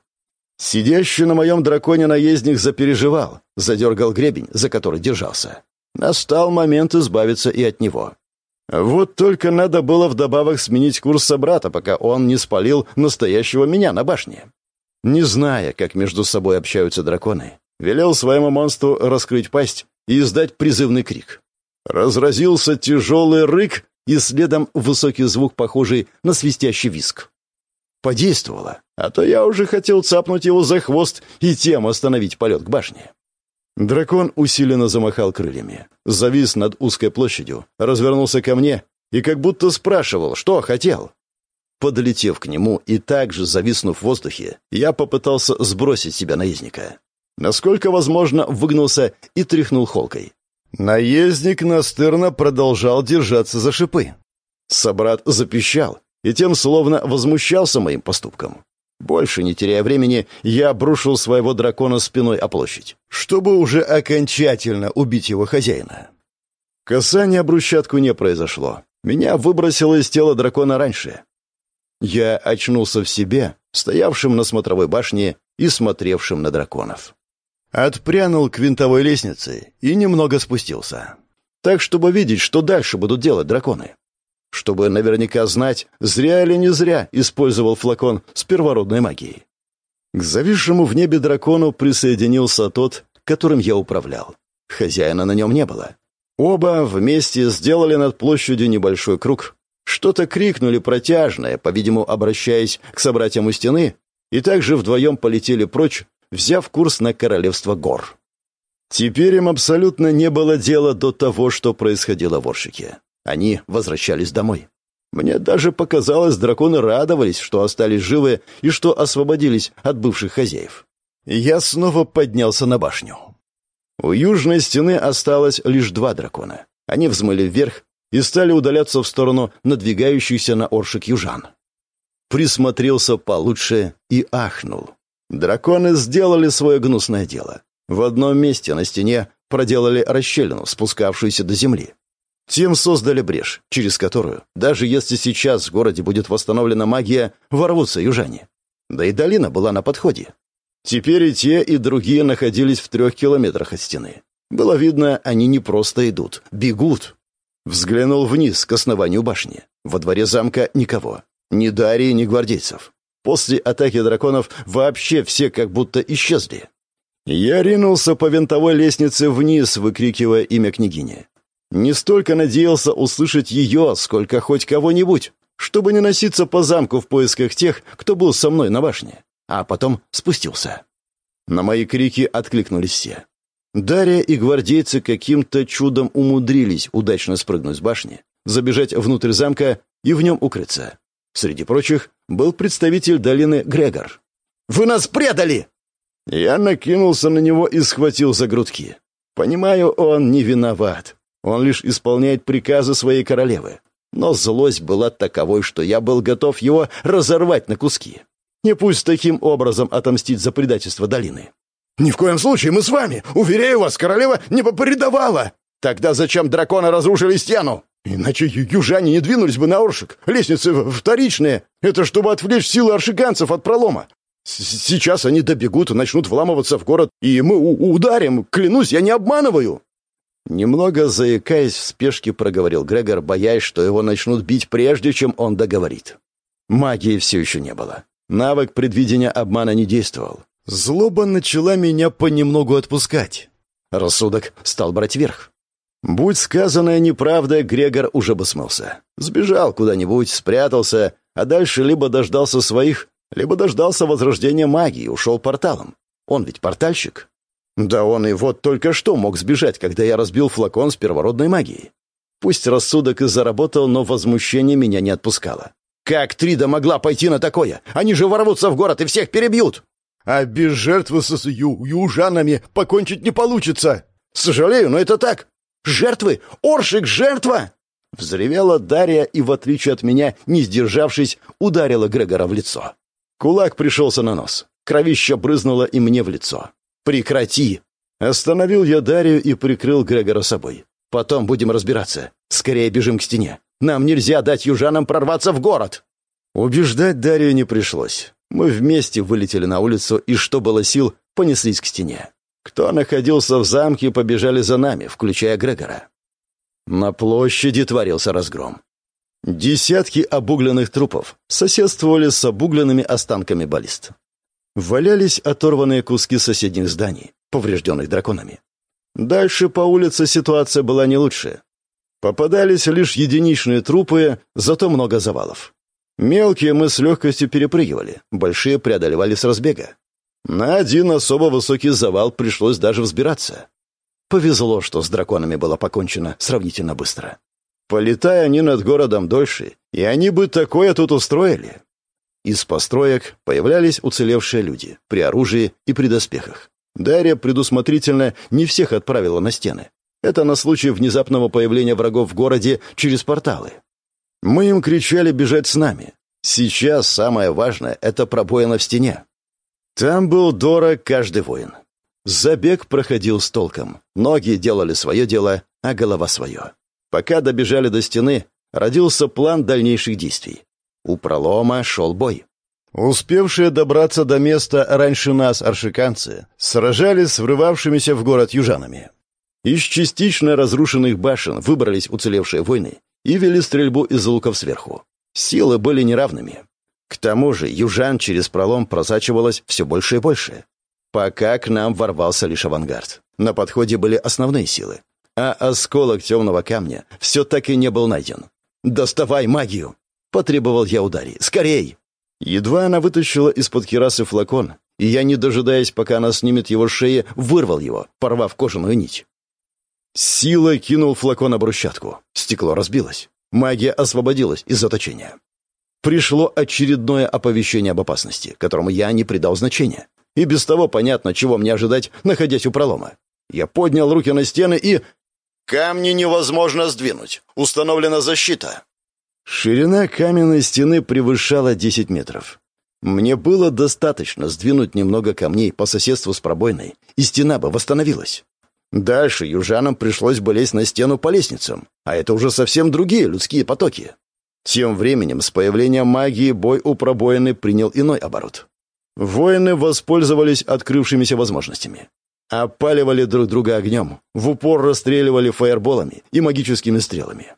Сидящий на моем драконе наездник запереживал, задергал гребень, за который держался. Настал момент избавиться и от него. Вот только надо было вдобавок сменить курс собрата, пока он не спалил настоящего меня на башне. Не зная, как между собой общаются драконы, велел своему монстру раскрыть пасть и издать призывный крик. Разразился тяжелый рык и следом высокий звук, похожий на свистящий виск. Подействовало, а то я уже хотел цапнуть его за хвост и тем остановить полет к башне. Дракон усиленно замахал крыльями, завис над узкой площадью, развернулся ко мне и как будто спрашивал, что хотел. Подлетев к нему и также зависнув в воздухе, я попытался сбросить себя наездника. Насколько возможно, выгнулся и тряхнул холкой. Наездник настырно продолжал держаться за шипы. Собрат запищал и тем словно возмущался моим поступком. Больше не теряя времени, я обрушил своего дракона спиной о площадь, чтобы уже окончательно убить его хозяина. Касание брусчатку не произошло. Меня выбросило из тела дракона раньше. Я очнулся в себе, стоявшим на смотровой башне и смотревшим на драконов. Отпрянул к винтовой лестнице и немного спустился. Так, чтобы видеть, что дальше будут делать драконы чтобы наверняка знать, зря или не зря использовал флакон с первородной магией. К зависшему в небе дракону присоединился тот, которым я управлял. Хозяина на нем не было. Оба вместе сделали над площадью небольшой круг, что-то крикнули протяжное, по-видимому, обращаясь к собратьям у стены, и также вдвоем полетели прочь, взяв курс на королевство гор. Теперь им абсолютно не было дела до того, что происходило в Оршике. Они возвращались домой. Мне даже показалось, драконы радовались, что остались живы и что освободились от бывших хозяев. Я снова поднялся на башню. У южной стены осталось лишь два дракона. Они взмыли вверх и стали удаляться в сторону надвигающихся на оршик южан. Присмотрелся получше и ахнул. Драконы сделали свое гнусное дело. В одном месте на стене проделали расщелину, спускавшуюся до земли. Тем создали брешь, через которую, даже если сейчас в городе будет восстановлена магия, ворвутся южане. Да и долина была на подходе. Теперь и те, и другие находились в трех километрах от стены. Было видно, они не просто идут, бегут. Взглянул вниз, к основанию башни. Во дворе замка никого. Ни Дарии, ни гвардейцев. После атаки драконов вообще все как будто исчезли. Я ринулся по винтовой лестнице вниз, выкрикивая имя княгини. Не столько надеялся услышать ее, сколько хоть кого-нибудь, чтобы не носиться по замку в поисках тех, кто был со мной на башне, а потом спустился. На мои крики откликнулись все. Дарья и гвардейцы каким-то чудом умудрились удачно спрыгнуть с башни, забежать внутрь замка и в нем укрыться. Среди прочих был представитель долины Грегор. «Вы нас предали!» Я накинулся на него и схватил за грудки. Понимаю, он не виноват. Он лишь исполняет приказы своей королевы. Но злость была таковой, что я был готов его разорвать на куски. Не пусть таким образом отомстить за предательство долины. «Ни в коем случае мы с вами! Уверяю вас, королева не предавала!» «Тогда зачем драконы разрушили стену?» «Иначе южане не двинулись бы на Оршик. Лестницы вторичные. Это чтобы отвлечь силы аршиганцев от пролома. Сейчас они добегут начнут вламываться в город, и мы ударим. Клянусь, я не обманываю!» Немного заикаясь, в спешке проговорил Грегор, боясь, что его начнут бить прежде, чем он договорит. Магии все еще не было. Навык предвидения обмана не действовал. Злоба начала меня понемногу отпускать. Рассудок стал брать верх. Будь сказанное неправдой, Грегор уже бы смылся. Сбежал куда-нибудь, спрятался, а дальше либо дождался своих, либо дождался возрождения магии и ушел порталом. Он ведь портальщик. Да он и вот только что мог сбежать, когда я разбил флакон с первородной магией. Пусть рассудок и заработал, но возмущение меня не отпускало. Как Трида могла пойти на такое? Они же ворвутся в город и всех перебьют. А без жертвы с ю южанами покончить не получится. Сожалею, но это так. Жертвы? Оршик, жертва! Взревела Дарья и, в отличие от меня, не сдержавшись, ударила Грегора в лицо. Кулак пришелся на нос. Кровища брызнуло и мне в лицо. «Прекрати!» Остановил я Дарью и прикрыл Грегора собой. «Потом будем разбираться. Скорее бежим к стене. Нам нельзя дать южанам прорваться в город!» Убеждать Дарью не пришлось. Мы вместе вылетели на улицу и, что было сил, понеслись к стене. Кто находился в замке, побежали за нами, включая Грегора. На площади творился разгром. Десятки обугленных трупов соседствовали с обугленными останками баллист. Валялись оторванные куски соседних зданий, поврежденных драконами. Дальше по улице ситуация была не лучше. Попадались лишь единичные трупы, зато много завалов. Мелкие мы с легкостью перепрыгивали, большие преодолевали с разбега. На один особо высокий завал пришлось даже взбираться. Повезло, что с драконами было покончено сравнительно быстро. Полетая они над городом дольше, и они бы такое тут устроили. Из построек появлялись уцелевшие люди при оружии и при доспехах. Дарья предусмотрительно не всех отправила на стены. Это на случай внезапного появления врагов в городе через порталы. Мы им кричали бежать с нами. Сейчас самое важное — это пробоина в стене. Там был дорог каждый воин. Забег проходил с толком. Ноги делали свое дело, а голова свое. Пока добежали до стены, родился план дальнейших действий. У пролома шел бой. Успевшие добраться до места раньше нас аршиканцы сражались с врывавшимися в город южанами. Из частично разрушенных башен выбрались уцелевшие войны и вели стрельбу из луков сверху. Силы были неравными. К тому же южан через пролом просачивалось все больше и больше. Пока к нам ворвался лишь авангард. На подходе были основные силы. А осколок темного камня все так и не был найден. «Доставай магию!» Потребовал я удари. «Скорей!» Едва она вытащила из-под кирасы флакон, и я, не дожидаясь, пока она снимет его с шеи, вырвал его, порвав кожаную нить. Сила кинул флакон на брусчатку. Стекло разбилось. Магия освободилась из заточения. Пришло очередное оповещение об опасности, которому я не придал значения. И без того понятно, чего мне ожидать, находясь у пролома. Я поднял руки на стены и... «Камни невозможно сдвинуть. Установлена защита». Ширина каменной стены превышала 10 метров. Мне было достаточно сдвинуть немного камней по соседству с пробойной, и стена бы восстановилась. Дальше южанам пришлось бы лезть на стену по лестницам, а это уже совсем другие людские потоки. Тем временем с появлением магии бой у пробоины принял иной оборот. Воины воспользовались открывшимися возможностями. Опаливали друг друга огнем, в упор расстреливали фаерболами и магическими стрелами.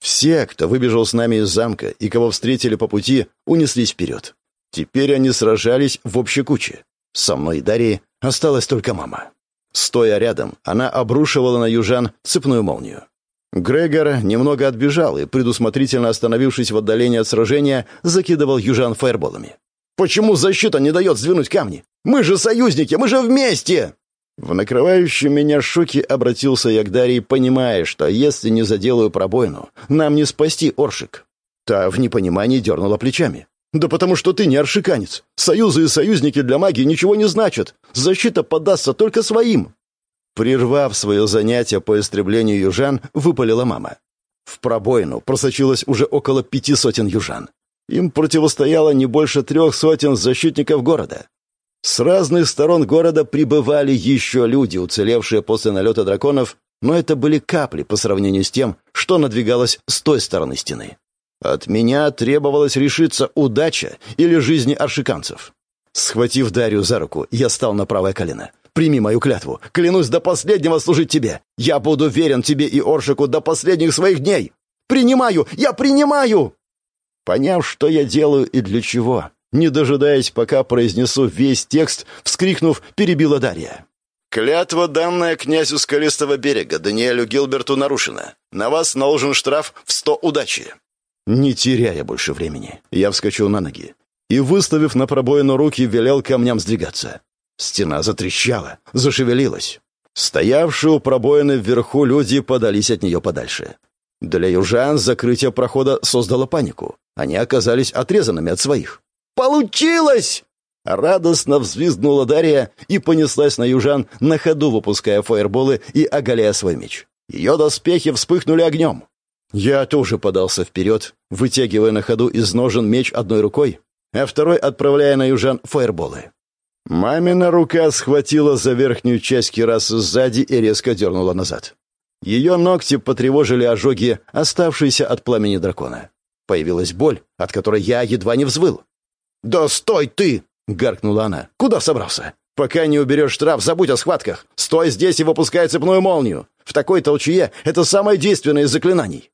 Все, кто выбежал с нами из замка и кого встретили по пути, унеслись вперед. Теперь они сражались в общей куче. Со мной и Дарьей осталась только мама. Стоя рядом, она обрушивала на южан цепную молнию. Грегор немного отбежал и, предусмотрительно остановившись в отдалении от сражения, закидывал южан фаерболами. «Почему защита не дает сдвинуть камни? Мы же союзники, мы же вместе!» В накрывающем меня шоке обратился я к Дарье, понимая, что если не заделаю пробоину, нам не спасти Оршик. Та в непонимании дернула плечами. «Да потому что ты не аршиканец. Союзы и союзники для магии ничего не значат. Защита подастся только своим». Прервав свое занятие по истреблению южан, выпалила мама. В пробоину просочилось уже около пяти сотен южан. Им противостояло не больше трех сотен защитников города. С разных сторон города прибывали еще люди, уцелевшие после налета драконов, но это были капли по сравнению с тем, что надвигалось с той стороны стены. От меня требовалось решиться удача или жизни аршиканцев. Схватив Дарью за руку, я стал на правое колено. «Прими мою клятву. Клянусь до последнего служить тебе. Я буду верен тебе и Оршику до последних своих дней. Принимаю! Я принимаю!» Поняв, что я делаю и для чего, не дожидаясь, пока произнесу весь текст, вскрикнув, перебила Дарья. «Клятва, данная князю Скалистого берега, Даниэлю Гилберту, нарушена. На вас наложен штраф в сто удачи». Не теряя больше времени, я вскочил на ноги. и, выставив на пробоину руки, велел камням сдвигаться. Стена затрещала, зашевелилась. Стоявшие у пробоины вверху люди подались от нее подальше. Для южан закрытие прохода создало панику. Они оказались отрезанными от своих. «Получилось!» Радостно взвизгнула Дарья и понеслась на южан, на ходу выпуская фаерболы и оголяя свой меч. Ее доспехи вспыхнули огнем. Я тоже подался вперед, вытягивая на ходу из ножен меч одной рукой, а второй отправляя на южан фаерболы. Мамина рука схватила за верхнюю часть кирасы сзади и резко дернула назад. Ее ногти потревожили ожоги, оставшиеся от пламени дракона. Появилась боль, от которой я едва не взвыл. «Да стой ты!» — гаркнула она. «Куда собрался? Пока не уберешь штраф, забудь о схватках. Стой здесь и выпускай цепную молнию. В такой толчье это самое действенное из заклинаний».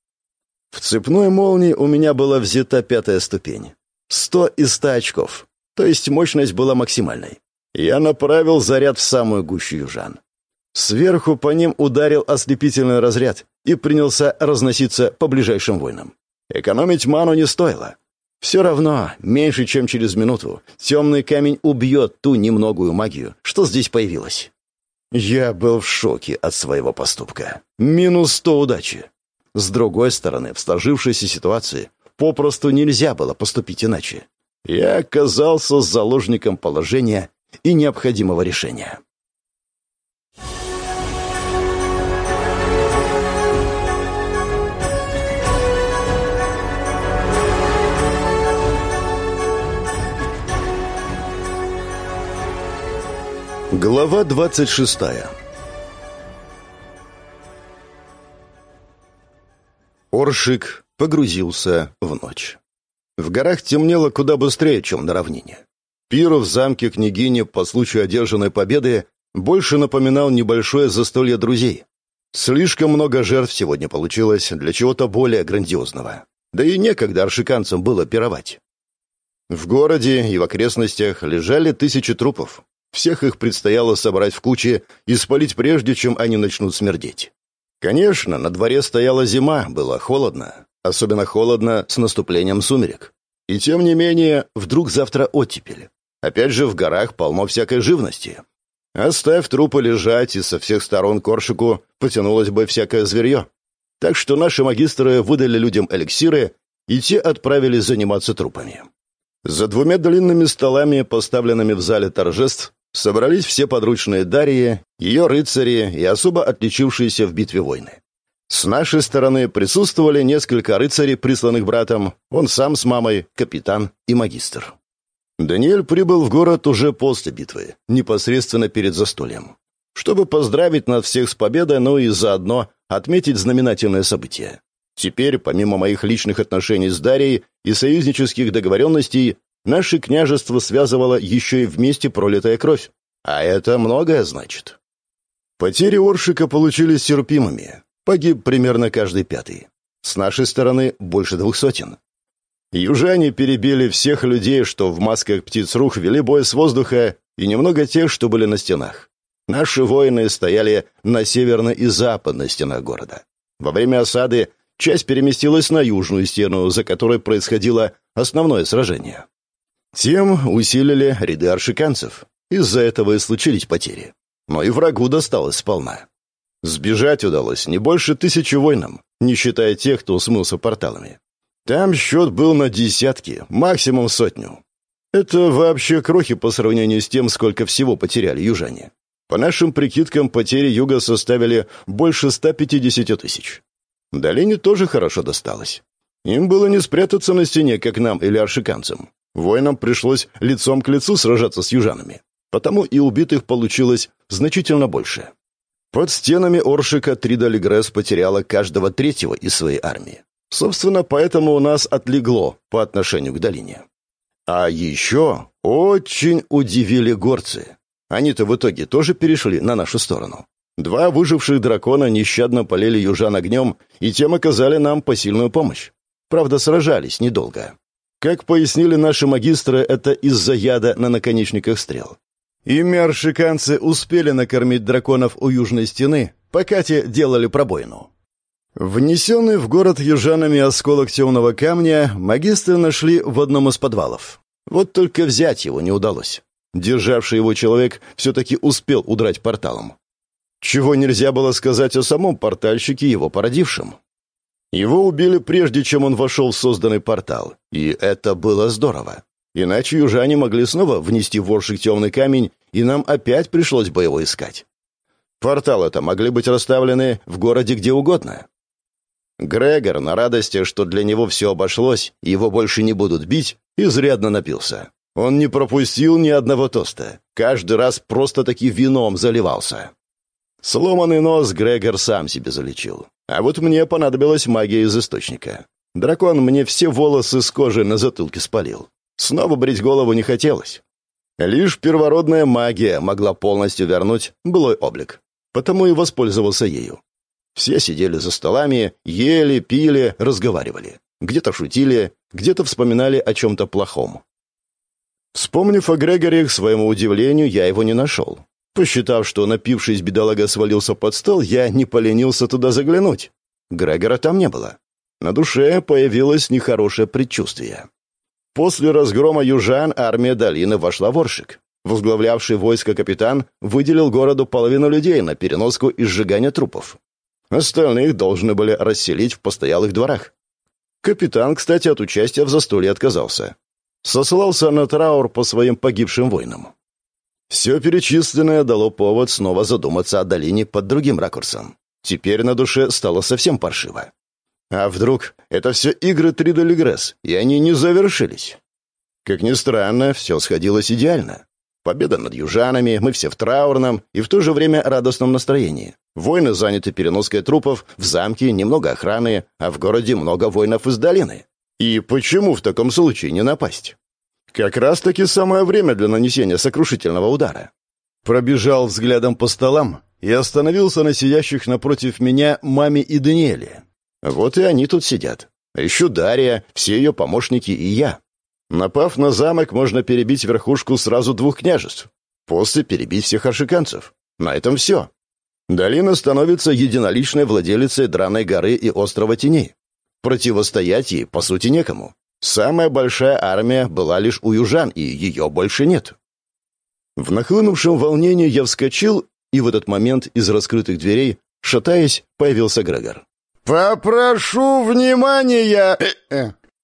В цепной молнии у меня была взята пятая ступень. Сто из ста очков. То есть мощность была максимальной. Я направил заряд в самую гущу южан. Сверху по ним ударил ослепительный разряд и принялся разноситься по ближайшим войнам. Экономить ману не стоило. Все равно, меньше чем через минуту, темный камень убьет ту немногую магию, что здесь появилась. Я был в шоке от своего поступка. Минус сто удачи. С другой стороны, в сложившейся ситуации попросту нельзя было поступить иначе. Я оказался заложником положения и необходимого решения. Глава 26 Оршик погрузился в ночь. В горах темнело куда быстрее, чем на равнине. Пир в замке княгини по случаю одержанной победы больше напоминал небольшое застолье друзей. Слишком много жертв сегодня получилось для чего-то более грандиозного. Да и некогда аршиканцам было пировать. В городе и в окрестностях лежали тысячи трупов. Всех их предстояло собрать в кучи и спалить прежде, чем они начнут смердеть. Конечно, на дворе стояла зима, было холодно. Особенно холодно с наступлением сумерек. И тем не менее, вдруг завтра оттепель. Опять же, в горах полно всякой живности. Оставь трупы лежать, и со всех сторон коршику потянулось бы всякое зверье. Так что наши магистры выдали людям эликсиры, и те отправились заниматься трупами. За двумя длинными столами, поставленными в зале торжеств, Собрались все подручные Дарьи, ее рыцари и особо отличившиеся в битве войны. С нашей стороны присутствовали несколько рыцарей, присланных братом, он сам с мамой, капитан и магистр. Даниэль прибыл в город уже после битвы, непосредственно перед застольем, чтобы поздравить нас всех с победой, но и заодно отметить знаменательное событие. Теперь, помимо моих личных отношений с Дарьей и союзнических договоренностей, Наше княжество связывало еще и вместе пролитая кровь. А это многое значит. Потери Оршика получились терпимыми. Погиб примерно каждый пятый. С нашей стороны больше двух сотен. Южане перебили всех людей, что в масках птиц рух вели бой с воздуха, и немного тех, что были на стенах. Наши воины стояли на северной и западной стенах города. Во время осады часть переместилась на южную стену, за которой происходило основное сражение. Тем усилили ряды аршиканцев. Из-за этого и случились потери. Но и врагу досталось сполна. Сбежать удалось не больше тысячи воинам, не считая тех, кто смылся порталами. Там счет был на десятки, максимум сотню. Это вообще крохи по сравнению с тем, сколько всего потеряли южане. По нашим прикидкам, потери юга составили больше 150 тысяч. Долине тоже хорошо досталось. Им было не спрятаться на стене, как нам или аршиканцам. Воинам пришлось лицом к лицу сражаться с южанами, потому и убитых получилось значительно больше. Под стенами Оршика Трида Легресс потеряла каждого третьего из своей армии. Собственно, поэтому у нас отлегло по отношению к долине. А еще очень удивили горцы. Они-то в итоге тоже перешли на нашу сторону. Два выживших дракона нещадно полили южан огнем и тем оказали нам посильную помощь. Правда, сражались недолго. Как пояснили наши магистры, это из-за яда на наконечниках стрел. Ими аршиканцы успели накормить драконов у южной стены, пока те делали пробоину. Внесенный в город южанами осколок темного камня магистры нашли в одном из подвалов. Вот только взять его не удалось. Державший его человек все-таки успел удрать порталом. Чего нельзя было сказать о самом портальщике, его породившем. Его убили прежде, чем он вошел в созданный портал, и это было здорово. Иначе южане могли снова внести в воршик темный камень, и нам опять пришлось бы его искать. Порталы-то могли быть расставлены в городе где угодно. Грегор, на радости, что для него все обошлось, его больше не будут бить, изрядно напился. Он не пропустил ни одного тоста. Каждый раз просто-таки вином заливался. Сломанный нос Грегор сам себе залечил. А вот мне понадобилась магия из источника. Дракон мне все волосы с кожи на затылке спалил. Снова брить голову не хотелось. Лишь первородная магия могла полностью вернуть былой облик. Потому и воспользовался ею. Все сидели за столами, ели, пили, разговаривали. Где-то шутили, где-то вспоминали о чем-то плохом. Вспомнив о Грегоре, к своему удивлению, я его не нашел. Посчитав, что напившись бедолага свалился под стол, я не поленился туда заглянуть. Грегора там не было. На душе появилось нехорошее предчувствие. После разгрома южан армия долины вошла в Оршик. Возглавлявший войско капитан выделил городу половину людей на переноску и сжигание трупов. Остальных должны были расселить в постоялых дворах. Капитан, кстати, от участия в застолье отказался сослался на траур по своим погибшим воинам. Все перечисленное дало повод снова задуматься о долине под другим ракурсом. Теперь на душе стало совсем паршиво. А вдруг это все игры Трида Легресс, и они не завершились? Как ни странно, все сходилось идеально. Победа над южанами, мы все в траурном и в то же время радостном настроении. Воины заняты переноской трупов, в замке немного охраны, а в городе много воинов из долины. И почему в таком случае не напасть? Как раз-таки самое время для нанесения сокрушительного удара. Пробежал взглядом по столам и остановился на сидящих напротив меня маме и Даниэле. Вот и они тут сидят. Еще Дарья, все ее помощники и я. Напав на замок, можно перебить верхушку сразу двух княжеств. После перебить всех аршиканцев. На этом все. Долина становится единоличной владелицей Драной горы и острова Теней. Противостоять ей, по сути, некому. Самая большая армия была лишь у южан, и ее больше нет. В нахлынувшем волнении я вскочил, и в этот момент из раскрытых дверей, шатаясь, появился Грегор. «Попрошу внимания!»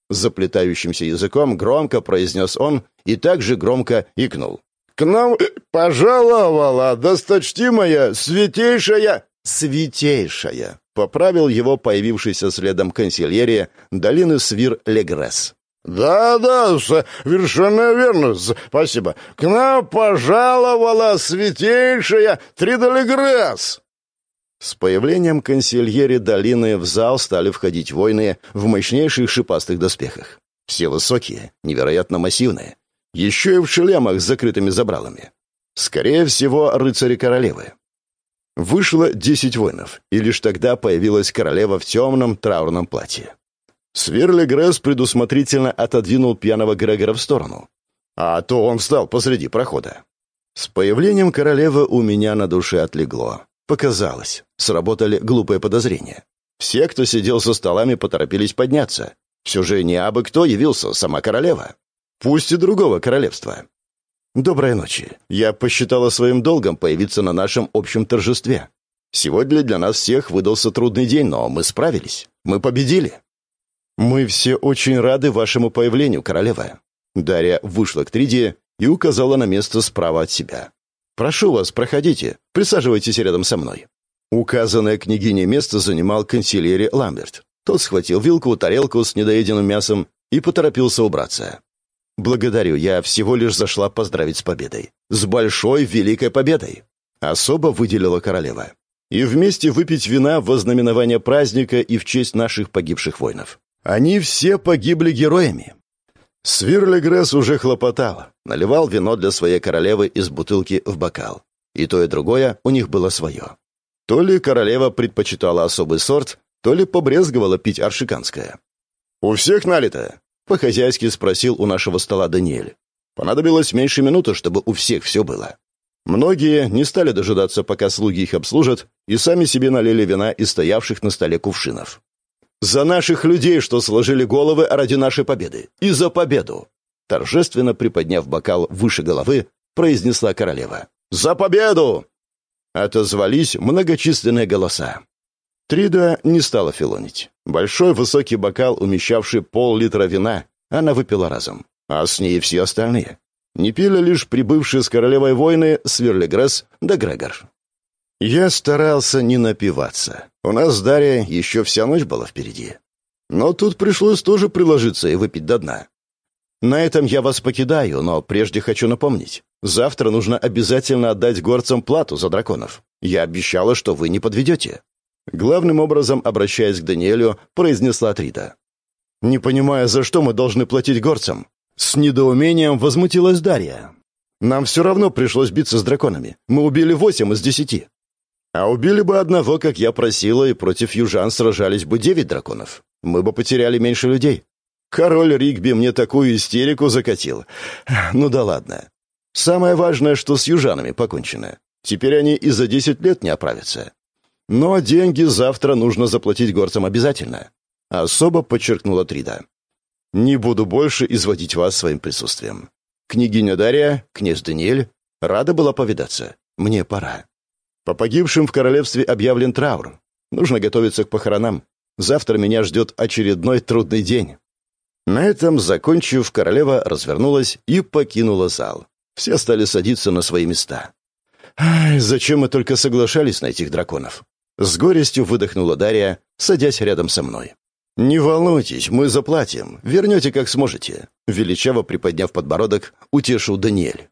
Заплетающимся языком громко произнес он и также громко икнул. «К нам пожаловала досточтимая святейшая...» «Святейшая!» Поправил его появившийся следом консильерия долины Свир Легресс. «Да-да, совершенно верно, спасибо. К нам пожаловала святейшая Тридолегресс!» С появлением консильери долины в зал стали входить воины в мощнейших шипастых доспехах. Все высокие, невероятно массивные. Еще и в шлемах с закрытыми забралами. Скорее всего, рыцари королевы. Вышло десять воинов, и лишь тогда появилась королева в темном траурном платье. Сверли Гресс предусмотрительно отодвинул пьяного Грегора в сторону. А то он встал посреди прохода. С появлением королевы у меня на душе отлегло. Показалось. Сработали глупые подозрения. Все, кто сидел за столами, поторопились подняться. Все же не абы кто явился, сама королева. Пусть и другого королевства. «Доброй ночи. Я посчитала своим долгом появиться на нашем общем торжестве. Сегодня для нас всех выдался трудный день, но мы справились. Мы победили». «Мы все очень рады вашему появлению, королева». Дарья вышла к Триде и указала на место справа от себя. «Прошу вас, проходите. Присаживайтесь рядом со мной». Указанное княгине место занимал консильери Ламберт. Тот схватил вилку, тарелку с недоеденным мясом и поторопился убраться. «Благодарю, я всего лишь зашла поздравить с победой. С большой, великой победой!» Особо выделила королева. «И вместе выпить вина в ознаменование праздника и в честь наших погибших воинов. Они все погибли героями». Свирлигресс уже хлопотал, наливал вино для своей королевы из бутылки в бокал. И то, и другое у них было свое. То ли королева предпочитала особый сорт, то ли побрезговала пить аршиканское. «У всех налито?» По-хозяйски спросил у нашего стола Даниэль. Понадобилось меньше минуты, чтобы у всех все было. Многие не стали дожидаться, пока слуги их обслужат, и сами себе налили вина из стоявших на столе кувшинов. «За наших людей, что сложили головы ради нашей победы! И за победу!» торжественно приподняв бокал выше головы, произнесла королева. «За победу!» Отозвались многочисленные голоса. Трида не стала филонить. Большой высокий бокал, умещавший пол-литра вина, она выпила разом, а с ней все остальные. Не пили лишь прибывшие с королевой войны Сверлигресс да Грегор. Я старался не напиваться. У нас с Дарьей еще вся ночь была впереди. Но тут пришлось тоже приложиться и выпить до дна. На этом я вас покидаю, но прежде хочу напомнить. Завтра нужно обязательно отдать горцам плату за драконов. Я обещала, что вы не подведете. Главным образом, обращаясь к Даниэлю, произнесла Трида. «Не понимая, за что мы должны платить горцам?» С недоумением возмутилась Дарья. «Нам все равно пришлось биться с драконами. Мы убили восемь из десяти. А убили бы одного, как я просила, и против южан сражались бы девять драконов. Мы бы потеряли меньше людей. Король Ригби мне такую истерику закатил. Ну да ладно. Самое важное, что с южанами покончено. Теперь они и за десять лет не оправятся. Но деньги завтра нужно заплатить горцам обязательно. Особо подчеркнула Трида. Не буду больше изводить вас своим присутствием. Княгиня Дарья, князь Даниэль, рада была повидаться. Мне пора. По погибшим в королевстве объявлен траур. Нужно готовиться к похоронам. Завтра меня ждет очередной трудный день. На этом, закончив, королева развернулась и покинула зал. Все стали садиться на свои места. «Ай, зачем мы только соглашались на этих драконов?» С горестью выдохнула Дарья, садясь рядом со мной. «Не волнуйтесь, мы заплатим. Вернете, как сможете», — величаво приподняв подбородок, утешил Даниэль.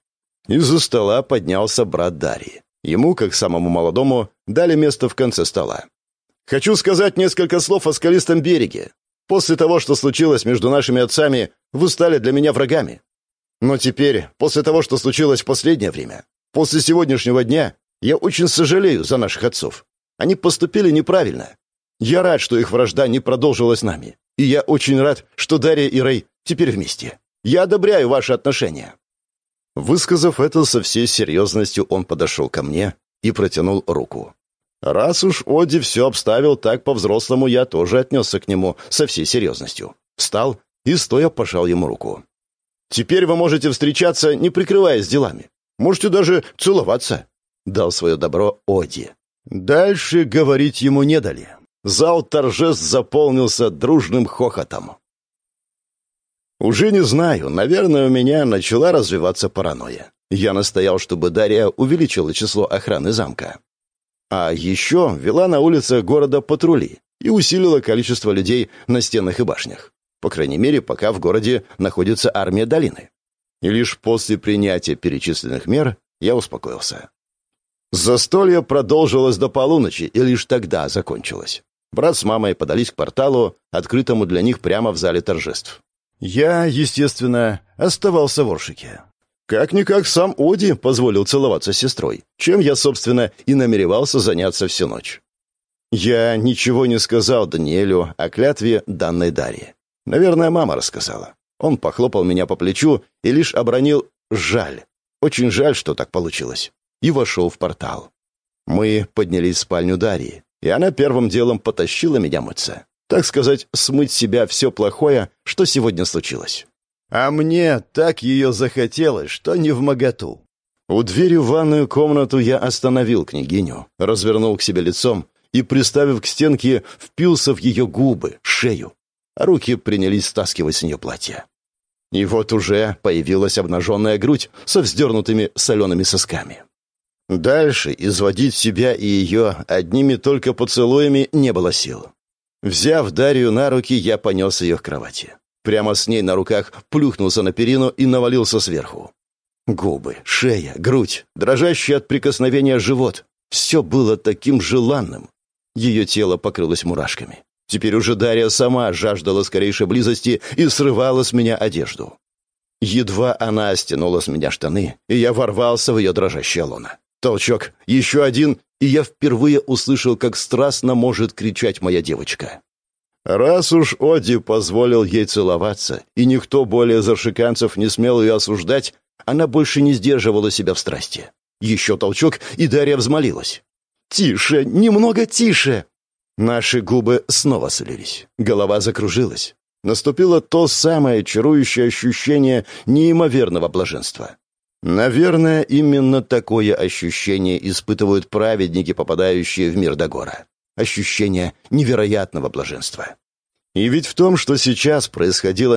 Из-за стола поднялся брат Дарьи. Ему, как самому молодому, дали место в конце стола. «Хочу сказать несколько слов о скалистом береге. После того, что случилось между нашими отцами, вы стали для меня врагами. Но теперь, после того, что случилось в последнее время, после сегодняшнего дня, я очень сожалею за наших отцов. Они поступили неправильно. Я рад, что их вражда не продолжилась нами. И я очень рад, что Дарья и Рэй теперь вместе. Я одобряю ваши отношения». Высказав это со всей серьезностью, он подошел ко мне и протянул руку. Раз уж Оди все обставил так по-взрослому, я тоже отнесся к нему со всей серьезностью. Встал и стоя пожал ему руку. «Теперь вы можете встречаться, не прикрываясь делами. Можете даже целоваться», — дал свое добро Оди. Дальше говорить ему не дали. Зал торжеств заполнился дружным хохотом. Уже не знаю, наверное, у меня начала развиваться паранойя. Я настоял, чтобы Дарья увеличила число охраны замка. А еще вела на улицах города патрули и усилила количество людей на стенах и башнях. По крайней мере, пока в городе находится армия долины. И лишь после принятия перечисленных мер я успокоился. Застолье продолжилось до полуночи и лишь тогда закончилось. Брат с мамой подались к порталу, открытому для них прямо в зале торжеств. Я, естественно, оставался в Оршике. Как-никак сам Оди позволил целоваться с сестрой, чем я, собственно, и намеревался заняться всю ночь. Я ничего не сказал Даниэлю о клятве данной Дарье. Наверное, мама рассказала. Он похлопал меня по плечу и лишь обронил «жаль». Очень жаль, что так получилось. И вошел в портал. Мы поднялись в спальню Дарьи и она первым делом потащила меня мыться. Так сказать, смыть себя все плохое, что сегодня случилось. А мне так ее захотелось, что не в моготу. У двери в ванную комнату я остановил княгиню, развернул к себе лицом и, приставив к стенке, впился в ее губы, шею. Руки принялись стаскивать с нее платье. И вот уже появилась обнаженная грудь со вздернутыми солеными сосками. Дальше изводить себя и ее одними только поцелуями не было сил. Взяв Дарью на руки, я понес ее к кровати. Прямо с ней на руках плюхнулся на перину и навалился сверху. Губы, шея, грудь, дрожащий от прикосновения живот. Все было таким желанным. Ее тело покрылось мурашками. Теперь уже Дарья сама жаждала скорейшей близости и срывала с меня одежду. Едва она стянула с меня штаны, и я ворвался в ее дрожащее лоно. Толчок, еще один, и я впервые услышал, как страстно может кричать моя девочка. Раз уж Оди позволил ей целоваться, и никто более зашиканцев не смел ее осуждать, она больше не сдерживала себя в страсти. Еще толчок, и Дарья взмолилась. «Тише, немного тише!» Наши губы снова слились. Голова закружилась. наступило то самое чарующее ощущение неимоверного блаженства. Наверное, именно такое ощущение испытывают праведники, попадающие в мир Дагора. Ощущение невероятного блаженства. И ведь в том, что сейчас происходило